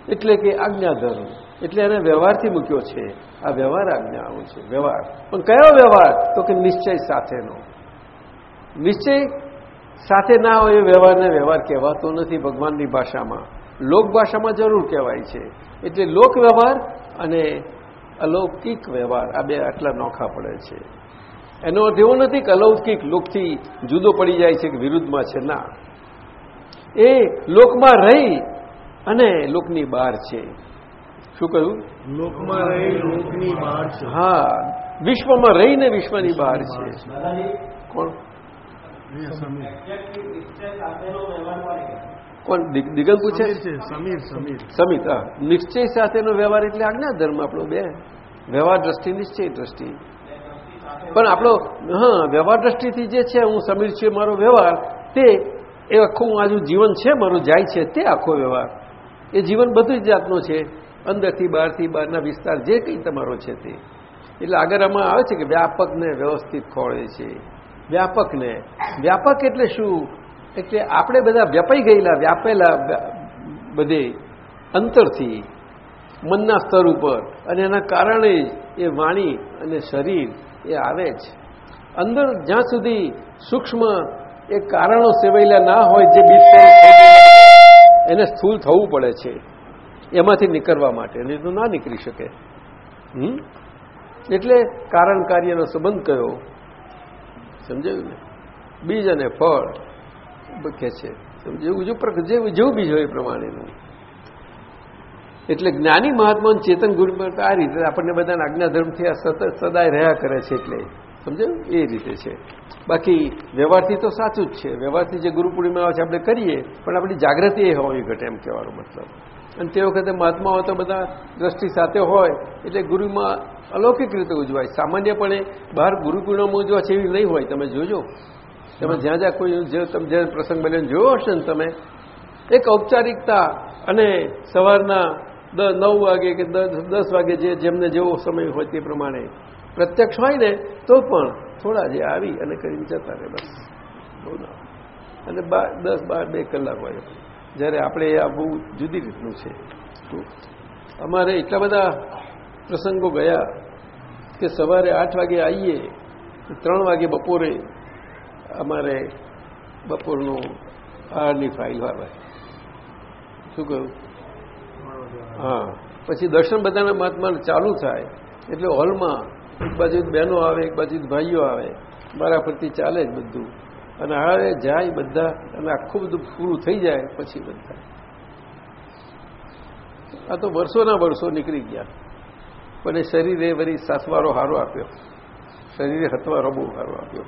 એટલે કે આજ્ઞાધર્મ એટલે એને વ્યવહારથી મૂક્યો છે. આ વ્યવહાર આજ્ઞા આજ્ઞાઓ છે. વ્યવહાર. પણ કયો વ્યવહાર? તો કે નિશ્ચય સાથેનો. નિશ્ચય સાથે ના હોય એ વ્યવહારને વ્યવહાર કહેવાતો નથી ભગવાનની ભાષામાં. લોક ભાષામાં જરૂર કહેવાય છે. એટલે લોક વ્યવહાર અને અલૌકિક વ્યવહાર આ બે આટલા નોખા પડે છે. એનો અર્થ એવો નથી કે અલૌકિક લોકથી જુદો પડી જાય છે કે વિરુદ્ધમાં છે. ના. એ લોકમાં રહી અને લોકની બહાર છે. શું કહ્યું? લોકમાં રહી લોકની બહાર હા. વિશ્વમાં રહીને વિશ્વની બહાર છે. કોણ? કોણ દિગ- દિગંત પૂછે? સમીર છે સમીર સમીર. સમિત હા. નિશ્ચય સાથેનો વ્યવહાર એટલે આજ્ઞા ધર્મ આપણો બે. વ્યવહાર દ્રષ્ટિ નિશ્ચય દ્રષ્ટિ. પણ આપણો હા વ્યવહાર દ્રષ્ટિથી જે છે હું સમીર છે મારો વ્યવહાર. તે એ આખું આજુ જીવન છે મારું જાય છે તે આખો વ્યવહાર. એ જીવન બધી જ જાતનું છે. અંદરથી બહારથી બહારના વિસ્તાર જે કંઈ તમારો છે તે. એટલે આગળ આમાં આવે છે કે વ્યાપકને વ્યવસ્થિત ખોળે છે. વ્યાપકને. વ્યાપક એટલે શું? એટલે આપણે બધા વ્યાપાઈ ગયેલા, વ્યાપેલા બધે અંતરથી, મનના સ્તર ઉપર. અને એના કારણે એ વાણી અને શરીર એ આવે જ. અંદર જ્યાં સુધી સૂક્ષ્મ એ કારણો સેવાયેલા ના હોય, જે બીજ એને સ્થૂલ થવું પડે છે. એમાંથી નીકળવા માટે. નહીં તો ના નીકળી શકે. હમ? એટલે કારણ કાર્યનો સંબંધ કયો? સમજાયું ને? બીજ અને ફળ. કે છે. જેવું જેવું જેવું બીજ હોય એ પ્રમાણેનું. એટલે જ્ઞાની મહાત્મા ચેતન ગુરુ આ રીતે આપણને બધાના આજ્ઞાધર્મથી આ સતત સદાય રહ્યા કરે છે એટલે. સમજાયું? એ રીતે છે. બાકી વ્યવહારથી તો સાચું જ છે. વ્યવહારથી જે ગુરુ પૂર્ણિમા આવે છે, આપણે કરીએ, પણ આપણી જાગૃતિ એ હોવી ઘટે એમ કહેવાનો મતલબ. અને તે વખતે મહાત્માઓ તો બધા દ્રષ્ટિ સાથે હોય, એટલે ગુરુમાં અલૌકિક રીતે ઉજવાય. સામાન્યપણે બહાર ગુરુ પૂર્ણિમા ઉજવા છે એવી નહીં હોય, તમે જોજો. તમે જ્યાં જ્યાં કોઈ જે તમે જે પ્રસંગ બન્યો જોયો હશે ને તમે, એક ઔપચારિકતા અને સવારના નવ વાગે કે દસ વાગે જે જેમને જેવો સમય હોય તે પ્રમાણે પ્રત્યક્ષ હોય ને, તો પણ થોડા જે આવી અને કરીને જતા રહે બસ. બહુ અને બાર દસ બાર બે કલાક હોય જ્યારે આપણે આ બહુ જુદી રીતનું છે? અમારે એટલા બધા પ્રસંગો ગયા કે સવારે આઠ વાગે આવીએ ત્રણ વાગે બપોરે અમારે બપોરનું આહારની ફાઇલ આવે શું કહ્યું? હા. પછી દર્શન બધાના મહાત્મા ચાલુ થાય, એટલે હોલમાં એક બાજુ બહેનો આવે, એક બાજુ ભાઈઓ આવે, મારા ફરતી ચાલે જ બધું. અને હારે જાય બધા અને આખું બધું પૂરું થઈ જાય પછી બધા. આ તો વર્ષોના વર્ષો નીકળી ગયા. પણ એ શરીરે વરી સાસવારો સારો આપ્યો. શરીરે હતવારો બહુ સારો આપ્યો.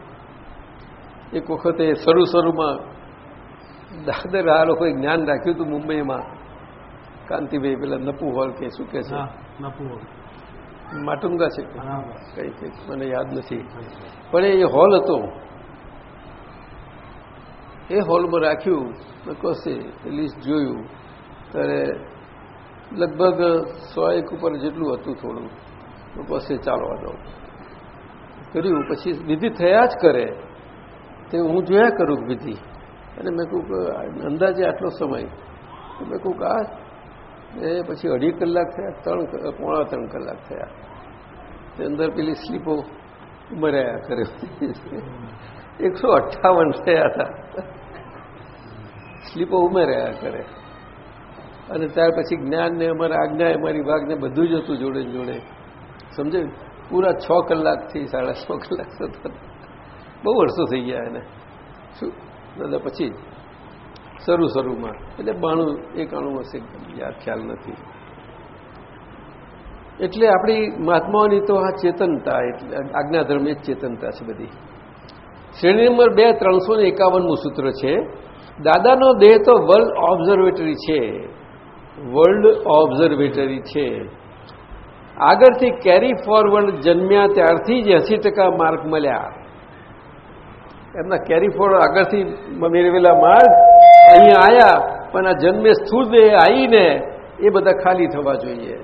એક વખતે શરૂ શરૂમાં દાદર આ લોકોએ જ્ઞાન રાખ્યું હતું મુંબઈમાં. કાંતિભાઈ પેલા નપુ હોલ કે શું કે છે? હા નપુ માટુંગા છે. કઈ કઈ મને યાદ નથી. પણ એ હોલ હતો. એ હોલમાં રાખ્યું, મેં કશે લિસ્ટ જોયું. ત્યારે લગભગ સો એક ઉપર જેટલું હતું થોડું, તો કશે ચાલવા દઉં. કર્યું, પછી વિધિ થયા જ કરે. તે હું જોયા કરું વિધિ. અને મેં કહું અંદાજે આટલો સમય. તો મેં કહું આ એ પછી અઢી કલાક થયા, ત્રણ પોણા ત્રણ કલાક થયા. તે અંદર પેલી સ્લીપો ઉમર્યા કરે. એકસો અઠ્ઠાવન થયા હતા. સ્લીપો ઉમેર્યા કરે. અને ત્યાર પછી જ્ઞાનને, અમારા આજ્ઞા, અમારી વાઘને બધું જ હતું જોડે જોડે. સમજાયું પૂરા છ કલાકથી સાડા છ કલાક બહુ વર્ષો થઈ ગયા એને. શું? દાદા, પછી શરૂ શરૂમાં. એટલે બાણું, એકાણું હશે યાદ ખ્યાલ નથી. એટલે આપણી મહાત્માઓની તો આ ચેતનતા, એટલે આજ્ઞાધર્મ એ જ ચેતનતા છે બધી. શ્રેણી નંબર બે ત્રણસો ને એકાવનમું સૂત્ર છે. દાદાનો દેહ તો વર્લ્ડ ઓબ્ઝર્વેટરી છે. વર્લ્ડ ઓબ્ઝર્વેટરી છે. આગળથી કેરી ફોરવર્ડ જન્મ્યા ત્યારથી જ એસી ટકા માર્ક મળ્યા. એમના કેરી ફોરવર્ડ આગળથી મેળવેલા માર્ક અહીંયા આવ્યા પણ આ જન્મે સ્થૂળ દેહ આવીને એ બધા ખાલી થવા જોઈએ.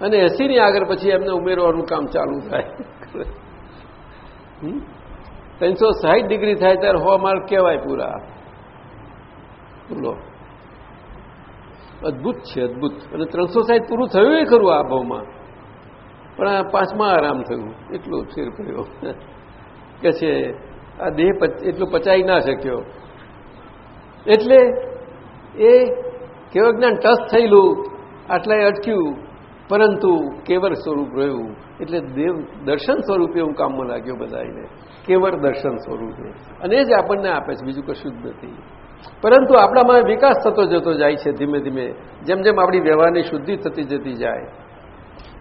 અને એસીની આગળ પછી એમને ઉમેરવાનું કામ ચાલુ થાય. ત્રણસો સાહીઠ ડિગ્રી થાય ત્યારે હો માર્ક કહેવાય પૂરા. બોલો. અદભુત છે, અદભુત. અને ત્રણસો સાહીઠ પૂરું થયું એ ખરું આ ભાવમાં. પણ આ પાંચમાં આરામ થયું. એટલો ફેર પડ્યો. કે છે, આ દેહ એટલું પચાઈ ના શક્યો. એટલે એ કેવળ જ્ઞાન ટચ થયેલું, આટલાય અટક્યું. પરંતુ કેવળ સ્વરૂપ રહ્યું. એટલે દેવ દર્શન સ્વરૂપે હું કામમાં લાગ્યો બધાને કેવળ દર્શન સ્વરૂપે. અને એ જ આપણને આપે છે, બીજું કશું જ નથી. પરંતુ આપણામાં વિકાસ થતો જતો જાય છે ધીમે ધીમે. જેમ જેમ આપણી વ્યવહારની શુદ્ધિ થતી જતી જાય.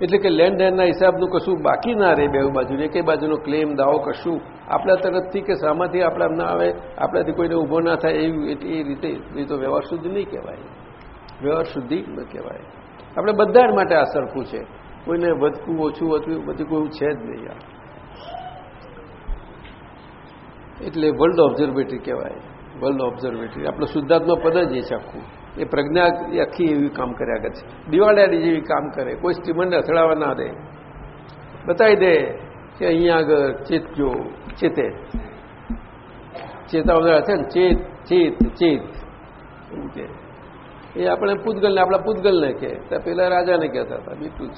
એટલે કે લેન્ડ લેન્ડના હિસાબનું કશું બાકી ના રહે બે બાજુ એકે બાજુનો ક્લેમ દાવો કશું આપણા તરફથી કે સામાથી આપણા ના આવે, આપણાથી કોઈને ઊભો ના થાય એવી એ રીતે, એ તો વ્યવહાર શુદ્ધિ નહીં કહેવાય. વ્યવહાર શુદ્ધિ ન કહેવાય. આપણે બધા માટે આ સરખું છે. કોઈને વધતું ઓછું વધતું બધું કોઈ છે જ નહીં આ એટલે વર્લ્ડ ઓબ્ઝર્વેટરી કહેવાય. વર્લ્ડ ઓબ્ઝર્વેટરી આપણું શુદ્ધાત્મા પદ જ એ છે આખું. એ પ્રજ્ઞા એ આખી એવી કામ કર્યા કરે છે. દિવાળિયાની જેવી કામ કરે. કોઈ સ્ટીમરને અથડાવા ના દે. બતાવી દે કે અહીંયા આગળ ચેતજો ચેતે. ચેતાવનારા છે ને, ચેત ચેત ચેત. એવું કે. એ આપણે પૂતગલને, આપણા પૂતગલને કે ત્યાં પેલા રાજાને કહેતા હતા બીટું જ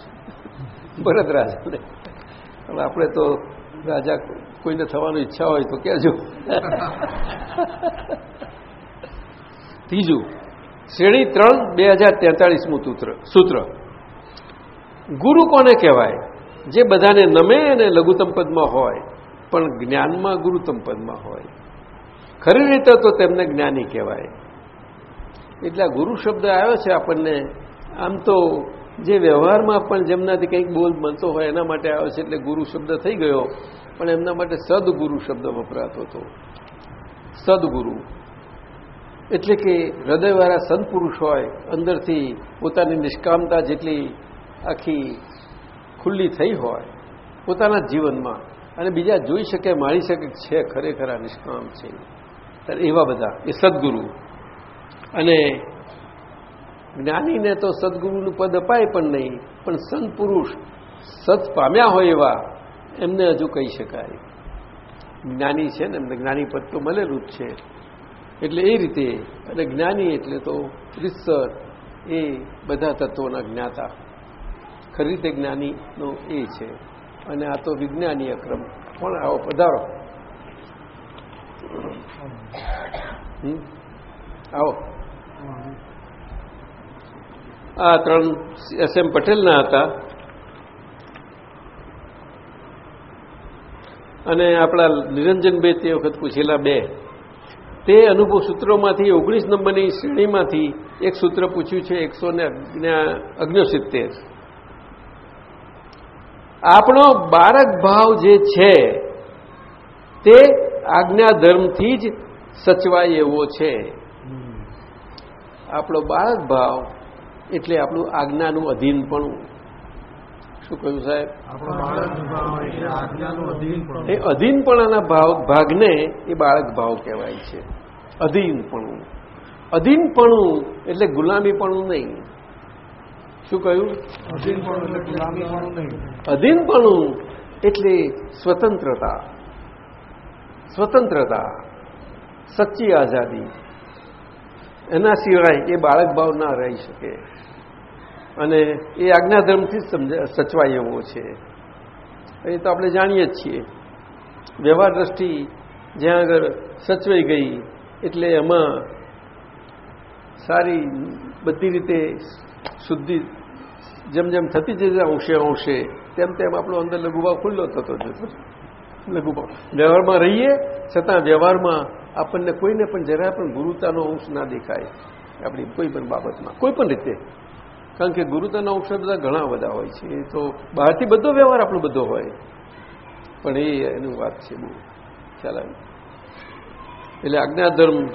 ભરત રાજાને. આપણે તો રાજા કોઈને થવાની ઈચ્છા હોય તો કહેજો. ત્રીજું, શ્રેણી ત્રણ, બે હજાર તેતાળીસમું સૂત્ર. ગુરુ કોને કહેવાય? જે બધાને નમે અને લઘુત્તમ પદમાં હોય, પણ જ્ઞાનમાં ગુરુત્તમ પદમાં હોય. ખરી રીતે તો તેમને જ્ઞાની કહેવાય. એટલે ગુરુ શબ્દ આવ્યો છે આપણને. આમ તો જે વ્યવહારમાં પણ જેમનાથી કંઈક બોલ બનતો હોય એના માટે આવ્યો છે એટલે ગુરુ શબ્દ થઈ ગયો. પણ એમના માટે સદગુરુ શબ્દ વપરાતો હતો. સદગુરુ. એટલે કે હૃદયવાળા સંતપુરુષ હોય, અંદરથી પોતાની નિષ્કામતા જેટલી આખી ખુલ્લી થઈ હોય, પોતાના જીવનમાં. અને બીજા જોઈ શકે, માણી શકે છે, ખરેખર આ નિષ્કામ છે. એવા બધા, એ સદગુરુ. અને જ્ઞાનીને તો સદગુરુનું પદ અપાય પણ નહીં, પણ સંત પુરુષ સત પામ્યા હોય એવા એમને હજુ કહી શકાય. જ્ઞાની છે ને, એમને જ્ઞાની પદ તો મળેલું જ છે. એટલે એ રીતે, અને જ્ઞાની એટલે તો રીતસર એ બધા તત્વોના જ્ઞાતા. ખરી રીતે જ્ઞાનીનો એ છે. અને આ તો વિજ્ઞાની અક્રમ પણ આવો પધારો? આવો. આ ત્રણ એસ એમ પટેલના હતા. અને આપણા નિરંજનભાઈ તે વખત પૂછેલા બે. તે અનુભવ સૂત્રોમાંથી ઓગણીસ નંબરની શ્રેણીમાંથી એક સૂત્ર પૂછ્યું છે, એકસો ને અગ્નસિત્તેર. આપણો બાળક ભાવ જે છે, તે આજ્ઞા ધર્મથી જ સચવાય એવો છે. આપણો બાળક ભાવ એટલે આપણું આજ્ઞાનું અધીનપણું શું કહ્યું સાહેબ. એ અધીનપણાના ભાવ ભાગને એ બાળક ભાવ કહેવાય છે. અધીનપણું અધીનપણું એટલે ગુલામીપણું નહીં. શું કહ્યું? અધીનપણું એટલે સ્વતંત્રતા. સ્વતંત્રતા. સચ્ચી આઝાદી. એના સિવાય એ બાળક ભાવ ના રહી શકે. અને એ આજ્ઞાધર્મથી જ સચવાય એવો છે. એ તો આપણે જાણીએ જ છીએ. વ્યવહાર દ્રષ્ટિ જ્યાં આગળ સચવાઈ ગઈ, એટલે એમાં સારી બધી રીતે શુદ્ધિ જેમ જેમ થતી જશે અંશે અંશે, તેમ તેમ આપણો અંદર લઘુભાવ ખુલ્લો થતો જતો લઘુભાવ. વ્યવહારમાં રહીએ, છતાં વ્યવહારમાં આપણને કોઈને પણ જરા પણ ગુરુતાનો અંશ ના દેખાય આપણી કોઈ પણ બાબતમાં. કોઈ પણ રીતે. કારણ કે ગુરુતાના અંશ બધા ઘણા બધા હોય છે. તો બહારથી બધો વ્યવહાર આપણો બધો હોય. પણ એ એનું વાત છે બહુ. ખ્યાલ એટલે આજ્ઞાધર્મ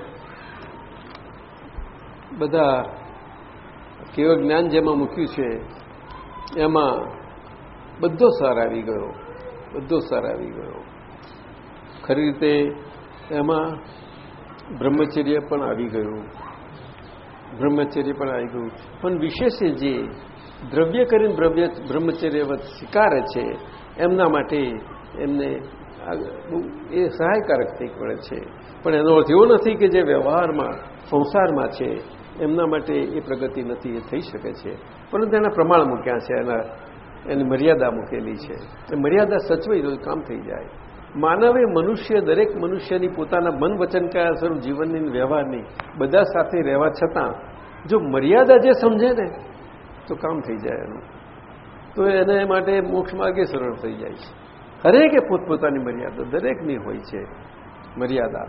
બધા કેવું જ્ઞાન જેમાં મૂક્યું છે, એમાં બધો સાર આવી ગયો. બધો સાર આવી ગયો. ખરી રીતે એમાં બ્રહ્મચર્ય પણ આવી ગયું. બ્રહ્મચર્ય પણ આવી ગયું. પણ વિશેષ જે દ્રવ્ય કરીને દ્રવ્ય બ્રહ્મચર્ય સ્વીકારે છે, એમના માટે એમને એ સહાયકારક થઈ પડે છે. પણ એનો અર્થ એવો નથી કે જે વ્યવહારમાં, સંસારમાં છે, એમના માટે એ પ્રગતિ નથી, એ થઈ શકે છે. પરંતુ એના પ્રમાણ મૂક્યા છે, એના એની મર્યાદા મૂકેલી છે. એ મર્યાદા સચવાઈ તો કામ થઈ જાય. માનવે મનુષ્ય દરેક મનુષ્યની પોતાના મન વચન કયા સ્વરૂપ, જીવનની વ્યવહારની, બધા સાથે રહેવા છતાં જો મર્યાદા જે સમજે ને, તો કામ થઈ જાય એનું. તો એને માટે મોક્ષ માર્ગે સરળ થઈ જાય છે. હરેકે પોતપોતાની મર્યાદા, દરેકની હોય છે મર્યાદા.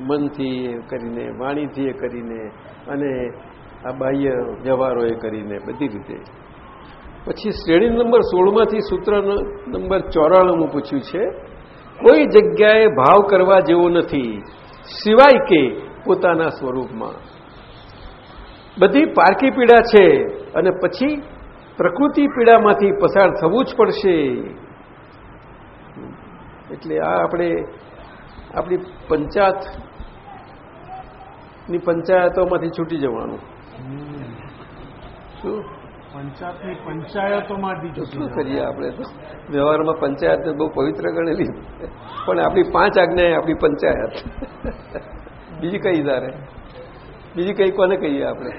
મનથી એ કરીને, વાણીથી એ કરીને, અને આ બાહ્ય વ્યવહારો એ કરીને, બધી રીતે. પછી શ્રેણી નંબર સોળમાંથી સૂત્ર નંબર ચોરાણું પૂછ્યું છે કોઈ જગ્યાએ ભાવ કરવા જેવો નથી, સિવાય કે પોતાના સ્વરૂપમાં. બધી પારકી પીડા છે અને પછી પ્રકૃતિ પીડામાંથી પસાર થવું જ પડશે. એટલે આ આપણે, આપણી પંચાયતની પંચાયતોમાંથી છૂટી જવાનું. શું? પંચાયતની પંચાયતોમાં તો શું કરીએ આપણે તો? વ્યવહારમાં પંચાયત બહુ પવિત્ર ગણેલી પણ આપણી પાંચ આજ્ઞા એ આપણી પંચાયત. બીજી કઈ ધારે બીજી કઈ કોને કહીએ આપણે?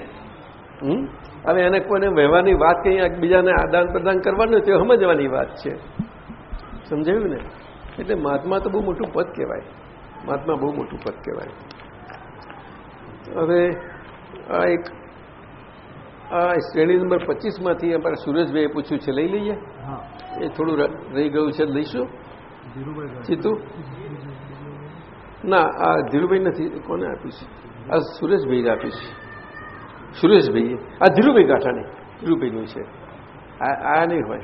હમ? અને એને કોને વ્યવહારની વાત કહીએ બીજાને આદાન પ્રદાન કરવાનું તે સમજવાની વાત છે. સમજાયું ને? એટલે મહાત્મા તો બહુ મોટું પદ કહેવાય. મહાત્મા બહુ મોટું પદ કહેવાય. હવે આ એક શ્રેણી નંબર પચીસમાંથી અમારે સુરેશભાઈએ પૂછ્યું છે. લઈ લઈએ? એ થોડું રહી ગયું છે. લઈશું? ચીતુ ના આ ધીરુભાઈ નથી. કોને આપ્યું છે? આ સુરેશભાઈ આપ્યું છે. સુરેશભાઈએ. આ ધીરુભાઈ ગાંઠાણી ધીરુભાઈનું છે. આ આ નહીં હોય.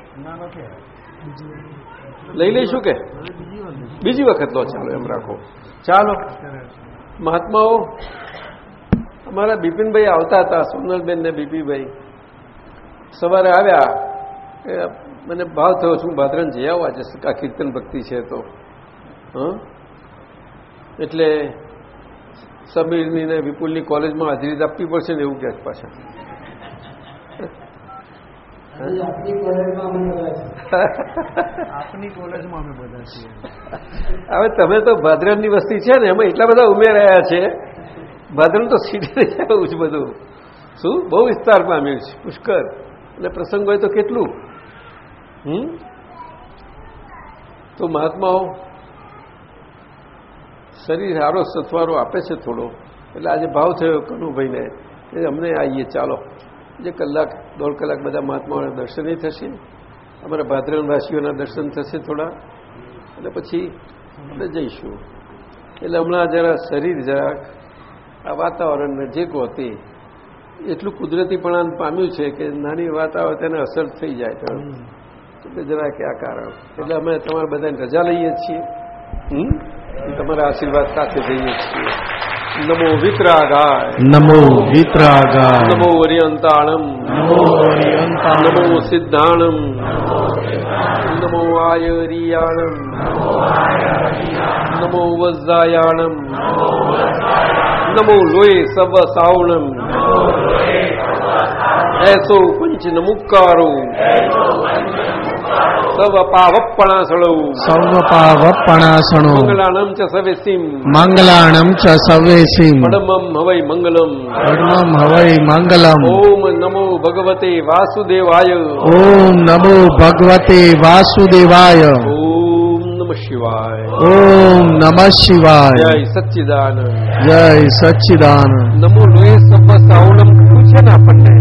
લઈ લઈશું કે. બીજી વખત લો. ચાલો એમ રાખો. ચાલો. મહાત્માઓ અમારા બિપિનભાઈ આવતા હતા સોનલબેન ને બીપીભાઈ સવારે આવ્યા એ મને ભાવ થયો છું ભાદરણ જઈ આવવા છે આ કીર્તન ભક્તિ છે તો. હં? એટલે સમીરની ને વિપુલની કોલેજમાં હાજરી આપવી પડશે ને એવું કહે પાછા. આપની કોલેજમાં અમે બધા છીએ. આપની કોલેજમાં અમે બધા છીએ. હવે તમે તો ભાદરણની વસ્તી છે ને એમાં એટલા બધા ઉમેરાયા છે. ભાદરન તો સીધી જવું છે બધું. શું? બહુ વિસ્તાર પામ્યું છે. પુષ્કર. અને પ્રસંગ હોય તો કેટલું? હમ? તો મહાત્માઓ શરીર સારો સથવારો આપે છે થોડો. એટલે આજે ભાવ થયો કનુભાઈને કે અમને આવીએ, ચાલો. જે કલાક, દોઢ કલાક બધા મહાત્માઓના દર્શનય થશે. અમારા ભાદરણવાસીઓના દર્શન થશે થોડા. અને પછી આપણે જઈશું. એટલે હમણાં જરા શરીર જરાક આ વાતાવરણ નજીક હોતી એટલું કુદરતીપણા પામ્યું છે કે નાની વાત આવે તેને અસર થઈ જાય તો એટલે જરા કે આ કારણ. એટલે અમે તમારા બધાને રજા લઈએ છીએ. તમારા આશીર્વાદ સાથે જઈએ છીએ. નમો વિતરાગાય નમો વિતરાગાય નમો વરિયંતાણમ નમો હરિયંતાણમ. નમો સિદ્ધાણમ નમો આયરિયાણમ નમો વજ્જાયાણમ નમો લોય સવ સાવણમ એસો સવ પાવપણાસળો સર્વપાવપણાસણો મંગલાણમ ચ સવેસીમ મંગલાણમ ચ સવેસીમ પડમમ હવૈ મંગલમ કર્ણમ હવૈ મંગલમ ઓમ નમો ભગવતે વાસુદેવાય ઓમ નમો ભગવતે વાસુદેવાય ઓમ નમ શિવાય ઓમ નમઃ શિવાય જય સચિદાન જય સચિદાન નમો લોહે સભ સાહુણમ કહ્યું છે ને આપણને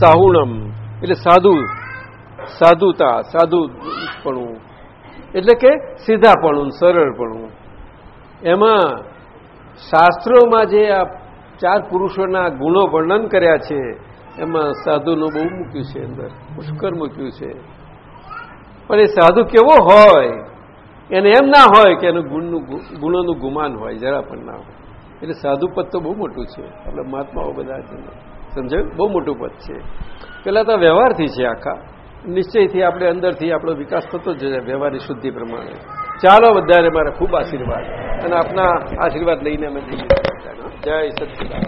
સાહુણમ એટલે સાધુ સાધુતા, સાધુપણું. એટલે કે સીધાપણું, સરળપણું. એમાં શાસ્ત્રોમાં જે આ ચાર પુરુષોના ગુણો વર્ણન કર્યા છે, એમાં સાધુનું બહુ મૂક્યું છે અંદર પુષ્કર મૂક્યું છે. પણ એ સાધુ કેવો હોય, એને એમ ના હોય કે એનું ગુણનું ગુણોનું ગુમાન હોય, જરા પણ ના હોય. એટલે સાધુપદ તો બહુ મોટું છે આપણે મહાત્માઓ બધા. સમજાયું? બહુ મોટું પદ છે. પેલા તો વ્યવહારથી છે આખા. નિશ્ચયથી આપણે અંદરથી આપણો વિકાસ થતો જ વ્યવહારની શુદ્ધિ પ્રમાણે. ચાલો વધારે મારા ખૂબ આશીર્વાદ અને આપના આશીર્વાદ લઈને અમે જઈએ. જય સચિદાન